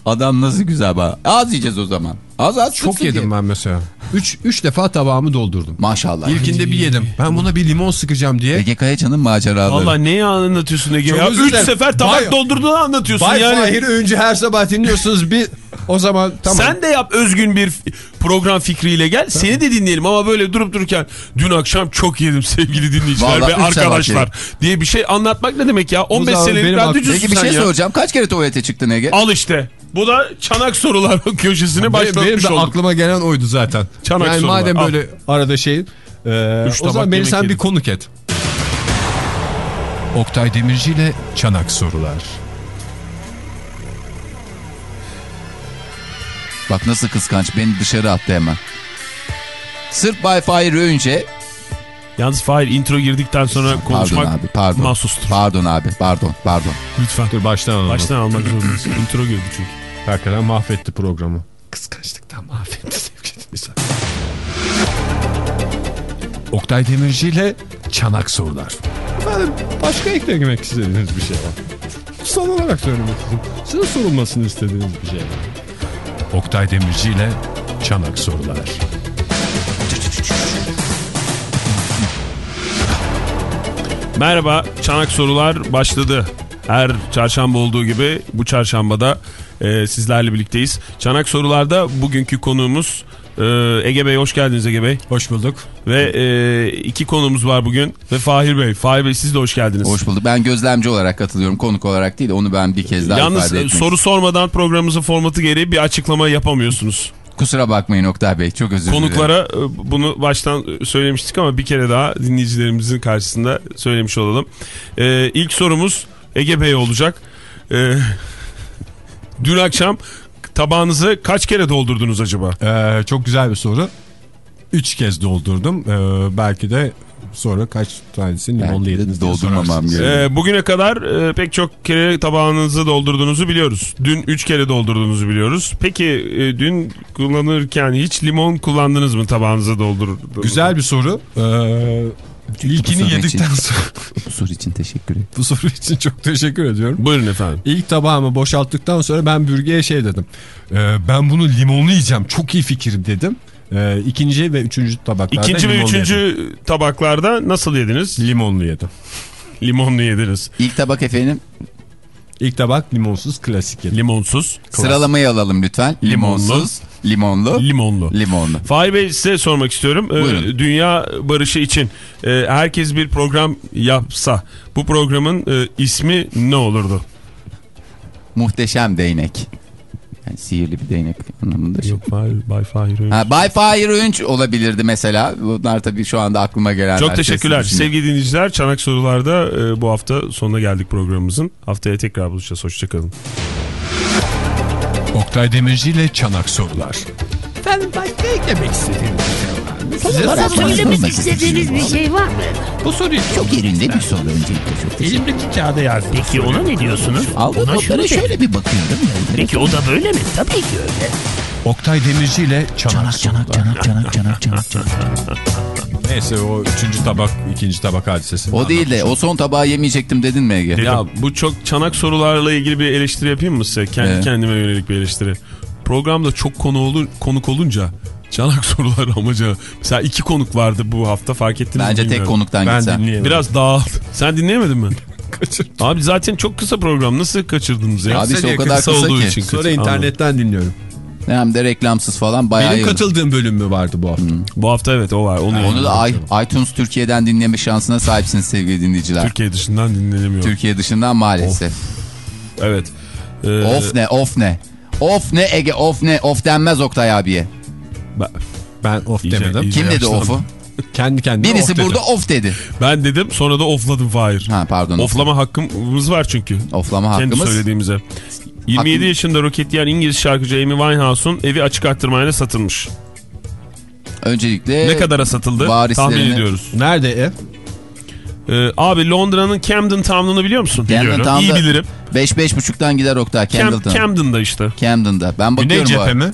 adam nasıl güzel bak. Az yiyeceğiz o zaman. Az az çok yedim diye. ben mesela. 3 3 defa tabağımı doldurdum. Maşallah. İlkinde bir yedim. Ben buna bir limon sıkacağım diye. Ege Kayacan'ın maceraları. Valla neyi anlatıyorsun Ege Çok ya? Üç dilerim. sefer tabak Bay- doldurduğunu anlatıyorsun Bay yani. Fahir Öncü her sabah dinliyorsunuz. Bir o zaman tamam. Sen de yap özgün bir program fikriyle gel. Seni de dinleyelim ama böyle durup dururken dün akşam çok yedim sevgili dinleyiciler Vallahi ve üç arkadaşlar diye bir şey anlatmak ne demek ya? 15 zaman senelik radyocusun Peki bir sen şey ya. soracağım. Kaç kere tuvalete çıktın Ege? Al işte. Bu da çanak sorular köşesine benim, başlatmış benim de olduk. aklıma gelen oydu zaten. Çanak yani sorular, madem al. böyle arada şey e, Üç o zaman beni sen bir yedim. konuk et. Oktay Demirci ile Çanak Sorular. Bak nasıl kıskanç. Beni dışarı attı hemen. Sırf Bay Fahir Öğünç'e Yalnız Fahir intro girdikten sonra konuşmak Pardon abi pardon. mahsustur. Pardon abi pardon pardon. Lütfen. Dur baştan alalım. Baştan almak zorundayız. intro girdi çünkü. Hakikaten mahvetti programı. Kıskançlıktan mahvetti sevgili dinleyiciler. Oktay Demirci ile Çanak Sorular. Efendim başka eklemek istediğiniz bir şey var. Son olarak söylemek istedim. Size sorulmasını istediğiniz bir şey var. Oktay Demirci ile Çanak Sorular. Merhaba, Çanak Sorular başladı. Her çarşamba olduğu gibi bu çarşambada e, sizlerle birlikteyiz. Çanak sorularda bugünkü konuğumuz e, Ege Bey hoş geldiniz Ege Bey. Hoş bulduk. Ve e, iki konumuz var bugün ve Fahir Bey. Fahir Bey siz de hoş geldiniz. Hoş bulduk. Ben gözlemci olarak katılıyorum. Konuk olarak değil. Onu ben bir kez daha Yalnız ifade e, etmek soru sormadan programımızın formatı gereği bir açıklama yapamıyorsunuz. Kusura bakmayın Oktay Bey. Çok özür dilerim. Konuklara e, bunu baştan söylemiştik ama bir kere daha dinleyicilerimizin karşısında söylemiş olalım. E, ilk sorumuz Ege Bey olacak. E, dün akşam tabağınızı kaç kere doldurdunuz acaba? Ee, çok güzel bir soru. Üç kez doldurdum. Ee, belki de sonra kaç tanesini de yediniz doldurmamam gerekiyor. E, bugüne kadar e, pek çok kere tabağınızı doldurduğunuzu biliyoruz. Dün 3 kere doldurduğunuzu biliyoruz. Peki e, dün kullanırken hiç limon kullandınız mı tabağınıza doldurdunuz? Güzel bir soru. Ee, ilkini soru yedikten için- sonra Bu soru için teşekkür ederim. bu soru için çok teşekkür ediyorum. Buyurun efendim. İlk tabağımı boşalttıktan sonra ben bürgeye şey dedim. Ee, ben bunu limonlu yiyeceğim. Çok iyi fikir dedim. Ee, ikinci ve üçüncü tabaklarda İkinci ve üçüncü yedim. tabaklarda nasıl yediniz? Limonlu yedim. Limonlu yediniz. İlk tabak efendim. İlk tabak limonsuz klasik yedim. Limonsuz. Sıralamayı alalım lütfen. Limonsuz, limonlu, Limonlu. limonlu. Fahir Bey size sormak istiyorum. Ee, Buyurun. dünya barışı için e, herkes bir program yapsa bu programın e, ismi ne olurdu? Muhteşem değnek. Yani sihirli bir değnek anlamında. şey. Fahir, Bay Fahir Öğünç. Ha, Bay Fahir Öğünç olabilirdi mesela. Bunlar tabii şu anda aklıma gelenler. Çok teşekkürler. Sevgili dinleyiciler Çanak Sorular'da e, bu hafta sonuna geldik programımızın. Haftaya tekrar buluşacağız. Hoşçakalın. Oktay Demirci ile Çanak Sorular. Efendim başka eklemek istediğiniz Size Bana sormak söylemek istediğiniz bir şey var mı? Bu soruyu Çok yerinde bir soru öncelikle. Çok teşekkür elimdeki kağıda yazdım. Peki ona ne diyorsunuz? Aldım Ona notlara şöyle şöyle bir bakıyorum. ya. Peki o da böyle mi? Tabii ki öyle. Oktay Demirci ile Çanak, Çanak çanak çanak çanak çanak çanak. Neyse o üçüncü tabak, ikinci tabak hadisesi. O değil de o son tabağı yemeyecektim dedin mi Ege? Ya bu çok çanak sorularla ilgili bir eleştiri yapayım mı size? Kendi Evet. kendime yönelik bir eleştiri. Programda çok konu olur, konuk olunca çanak sorular amacı. Mesela iki konuk vardı bu hafta fark ettiniz mi Bence tek konuktan Ben gitsen. dinleyemedim. Biraz dağıldı. Sen dinleyemedin mi? Abi zaten çok kısa program. Nasıl kaçırdınız ya? Abi işte o kadar kısa olduğu ki. için. Sonra internetten dinliyorum. Hem de reklamsız falan bayağı Benim katıldığım bölüm mü vardı bu hafta? Bu hafta evet o var. Onu Onu yayınladım. da i- iTunes Türkiye'den dinleme şansına sahipsiniz sevgili dinleyiciler. Türkiye dışından dinlenemiyor. Türkiye dışından maalesef. Evet. Ee, Of ne of ne. Of ne Ege of ne of denmez Oktay abiye. Ben, Ben of İyice- demedim. iyice Kim dedi of'u? Kendi kendine Birisi of dedim. burada of dedi. Ben dedim sonra da ofladım Fahir. Ha pardon. Oflama hakkımız var çünkü. Oflama Kendi hakkımız. söylediğimize. 27 Hakkım- yaşında roketleyen İngiliz şarkıcı Amy Winehouse'un evi açık arttırmayla satılmış. Öncelikle ne kadara satıldı varislerine- tahmin ediyoruz. Nerede ev? Ee, abi Londra'nın Camden Town'unu biliyor musun? Camden Biliyorum. Town'da- İyi bilirim. 5-5.5'tan gider Oktay Cam, Camden'da. Camden'da işte. Camden'da. Ben Güney bakıyorum bu cephe mi?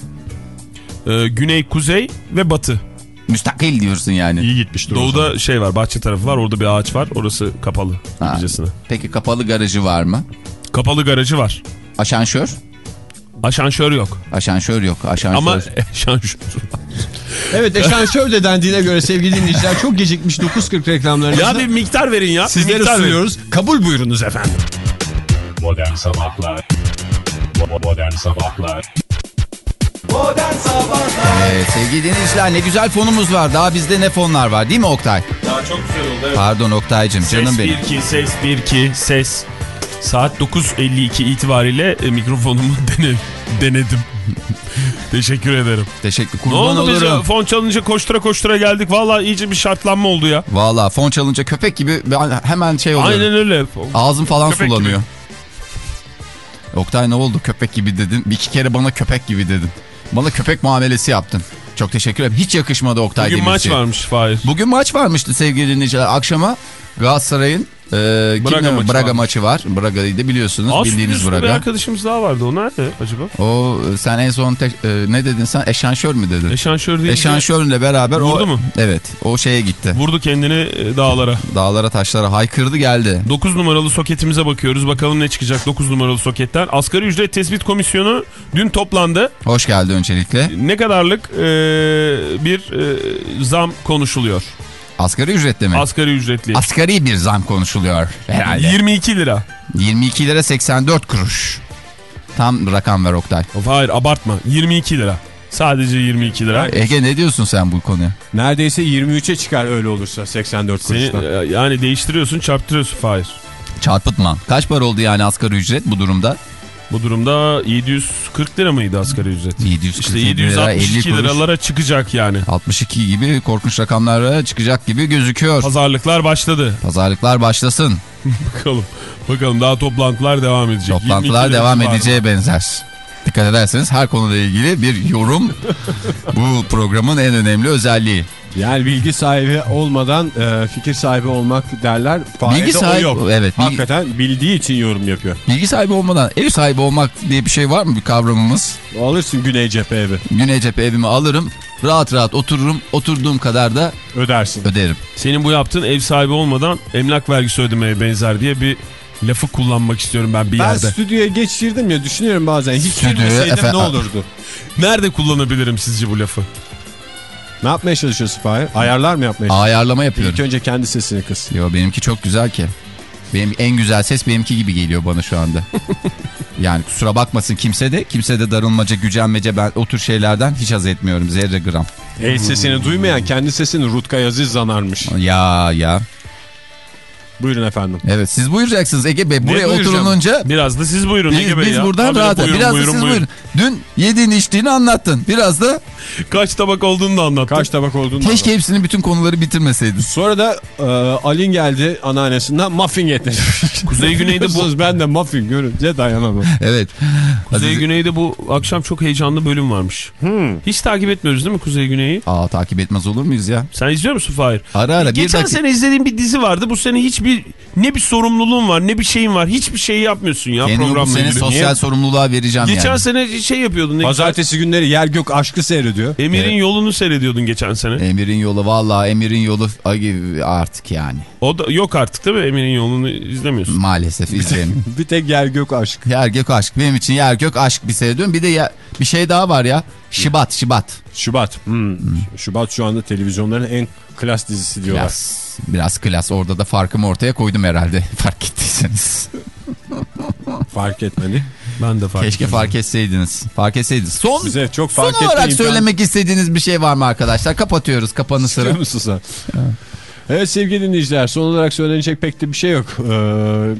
Ee, güney, kuzey ve batı. Müstakil diyorsun yani. İyi gitmiştir. Doğuda şey var bahçe tarafı var orada bir ağaç var orası kapalı. Ha. Peki kapalı garajı var mı? Kapalı garajı var. Aşansör? Aşansör yok. Aşansör yok. Aşansör. Ama aşansör. Evet eşansör de dendiğine göre sevgili dinleyiciler çok gecikmiş 9.40 reklamlarınızda. ya bir miktar verin ya. Sizlere miktar verin. sunuyoruz. Kabul buyurunuz efendim. Modern Sabahlar Bo- Modern Sabahlar Evet, sevgili dinleyiciler ne güzel fonumuz var. Daha bizde ne fonlar var değil mi Oktay? Ya çok güzel oldu. Evet. Pardon Oktay'cım canım Ses benim. 1-2, ses 1-2, ses. Saat 9.52 itibariyle e, mikrofonumu dene, denedim. Teşekkür ederim. Teşekkür Ne kurban oldu biz olurum. ya? fon çalınca koştura koştura geldik. Vallahi iyice bir şartlanma oldu ya. Valla fon çalınca köpek gibi ben hemen şey oluyor. Aynen öyle. Ağzım falan Köpek sulanıyor. Oktay ne oldu köpek gibi dedin. Bir iki kere bana köpek gibi dedin. Bana köpek muamelesi yaptın. Çok teşekkür ederim. Hiç yakışmadı Oktay Bugün maç Demirci. varmış Fahir. Bugün maç varmıştı sevgili dinleyiciler. Akşama Galatasaray'ın e, Braga kimle- maçı Braga var. maçı var. Braga'yı da biliyorsunuz. Az bildiğiniz üstü bir Braga. arkadaşımız daha vardı. O nerede acaba? O sen en son tek- e, ne dedin sen? Eşanşör mü dedin? Eşanşör değil. Eşanşörle beraber Vurdu o, mu? Evet o şeye gitti. Vurdu kendini e, dağlara. Dağlara taşlara haykırdı geldi. 9 numaralı soketimize bakıyoruz. Bakalım ne çıkacak 9 numaralı soketten. Asgari ücret tespit komisyonu dün toplandı. Hoş geldi öncelikle. Ne kadarlık e, bir e, zam konuşuluyor. Asgari ücretle mi? Asgari ücretli. Asgari bir zam konuşuluyor herhalde. 22 lira. 22 lira 84 kuruş. Tam rakam ver Oktay. Of hayır abartma. 22 lira. Sadece 22 lira. Ege ne diyorsun sen bu konuya? Neredeyse 23'e çıkar öyle olursa 84 Seni, kuruştan. e, yani değiştiriyorsun çarptırıyorsun Fahir. Çarpıtma. Kaç para oldu yani asgari ücret bu durumda? Bu durumda 740 lira mıydı asgari ücret? 747 İşte lira 50 762 kuruş. liralara çıkacak yani. 62 gibi korkunç rakamlara çıkacak gibi gözüküyor. Pazarlıklar başladı. Pazarlıklar başlasın. Bakalım. Bakalım daha toplantılar devam edecek. 22 Toplantılar lira devam edeceğe benzer. Dikkat ederseniz her konuyla ilgili bir yorum bu programın en önemli özelliği. Yani bilgi sahibi olmadan e, fikir sahibi olmak derler. Fahir'de Bilgi sahibi- yok. evet, bilgi- Hakikaten bildiği için yorum yapıyor. Bilgi sahibi olmadan ev sahibi olmak diye bir şey var mı bir kavramımız? Alırsın Güney cephe evi. Güney cephe evimi alırım rahat rahat otururum oturduğum kadar da Ödersin. öderim. Senin bu yaptığın ev sahibi olmadan emlak vergisi ödemeye benzer diye bir lafı kullanmak istiyorum ben bir Ben yerde. stüdyoya geçirdim ya düşünüyorum bazen. Hiç Stüdyoya ne olurdu? Nerede kullanabilirim sizce bu lafı? Ne yapmaya çalışıyorsun Fahir? Ayarlar mı yapmaya çalışıyorsun? Ayarlama yapıyorum. İlk önce kendi sesini kıs. Yo benimki çok güzel ki. Benim en güzel ses benimki gibi geliyor bana şu anda. yani kusura bakmasın kimse de kimse de darılmaca gücenmece ben o tür şeylerden hiç haz etmiyorum zerre gram. El sesini duymayan kendi sesini Rutkay Aziz zanarmış. Ya ya. Buyurun efendim. Evet siz buyuracaksınız Ege Bey. Buraya oturulunca Biraz da siz buyurun biz, Ege Bey biz ya. buradan Tabii, rahat. buyurun, Biraz buyurun, da siz buyurun. buyurun. Dün yediğini içtiğini anlattın. Biraz da Kaç tabak olduğunu da anlattın. Kaç tabak olduğunu keşke hepsinin bütün konuları bitirmeseydin. Sonra da e, Alin geldi anneannesinden muffin getirdi. Kuzey güneyde bu ben de muffin görünce dayanamam. Evet. Kuzey Aziz- Güney'de bu akşam çok heyecanlı bölüm varmış. Hmm. Hiç takip etmiyoruz değil mi Kuzey Güney'i? Aa takip etmez olur muyuz ya? Sen izliyor musun Fahir? Ara ara bir Geçen dakika. sene izlediğim bir dizi vardı. Bu sene hiçbir ne bir sorumluluğun var ne bir şeyin var. Hiçbir şey yapmıyorsun ya bu programla sene ilgili. sosyal Niye? sorumluluğa vereceğim Geçen yani. sene şey yapıyordun. Ne Pazartesi günleri yer gök aşkı seyrediyor. güzel. Emir'in Evet. yolunu seyrediyordun geçen sene. Emir'in yolu vallahi Emir'in yolu artık yani. O da yok artık değil mi? Emir'in yolunu izlemiyorsun. Maalesef izleyelim. Bir tek yer gök aşk. yer gök aşk. Benim için yer gök aşk bir seyrediyorum. Bir de ya, bir şey daha var ya. Şibat Şibat. Şubat. Hmm. Şubat şu anda televizyonların en klas dizisi diyorlar. Biraz, biraz klas. Orada da farkımı ortaya koydum herhalde. Fark ettiyseniz. Fark etmedi. Ben de fark Keşke fark etseydiniz. Fark etseydiniz. Son, Size çok son fark etme olarak imkanı- söylemek istediğiniz bir şey var mı arkadaşlar? Kapatıyoruz kapanı sıra. İstiyor musun sen? Evet sevgili dinleyiciler son olarak söylenecek pek de bir şey yok. Ee,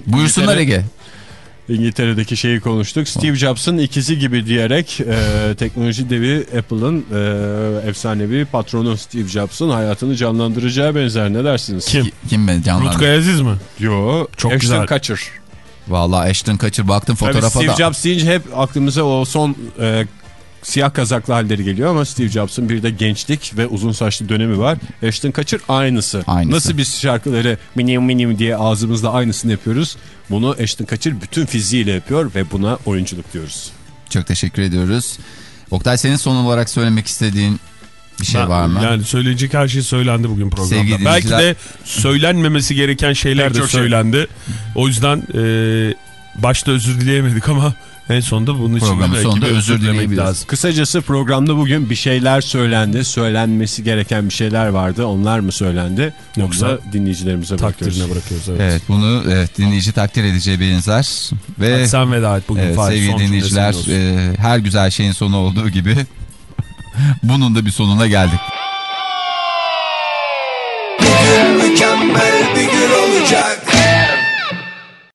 Buyursunlar Ege. İngiltere'deki şeyi konuştuk. Steve Jobs'ın ikizi gibi diyerek e, teknoloji devi Apple'ın e, efsanevi patronu Steve Jobs'ın hayatını canlandıracağı benzer. Ne dersiniz? Kim? Kim ben canlandı? Rutkay Aziz mi? Yo, Çok Ashton güzel. Kutcher. Vallahi Ashton kaçır baktım Tabii fotoğrafa Steve da. Jobs deyince hep aklımıza o son e, siyah kazaklı halleri geliyor ama Steve Jobs'ın bir de gençlik ve uzun saçlı dönemi var. Ashton Kutcher aynısı. Aynısı. Nasıl biz şarkıları minim minim diye ağzımızda aynısını yapıyoruz. Bunu Ashton Kutcher bütün fiziğiyle yapıyor ve buna oyunculuk diyoruz. Çok teşekkür ediyoruz. Oktay senin son olarak söylemek istediğin bir şey Ben- var mı? Yani söyleyecek her şey söylendi bugün programda. Sevgili Belki dinleyiciler- de söylenmemesi gereken şeyler de şey. söylendi. O yüzden e, başta özür dileyemedik ama en sonunda bunun için de Programın belki sonunda özür dilemek lazım. Kısacası programda bugün bir şeyler söylendi. Söylenmesi gereken bir şeyler vardı. Onlar mı söylendi? Yoksa Yoksa dinleyicilerimize bırakıyoruz. Takdirine bırakıyoruz. Evet. Evet bunu evet, dinleyici takdir edeceği benzer. Ve Hadi sen veda et bugün. evet, Fahir, sevgili son dinleyiciler e, her güzel şeyin sonu olduğu gibi bunun da bir sonuna geldik. Mükemmel bir gün olacak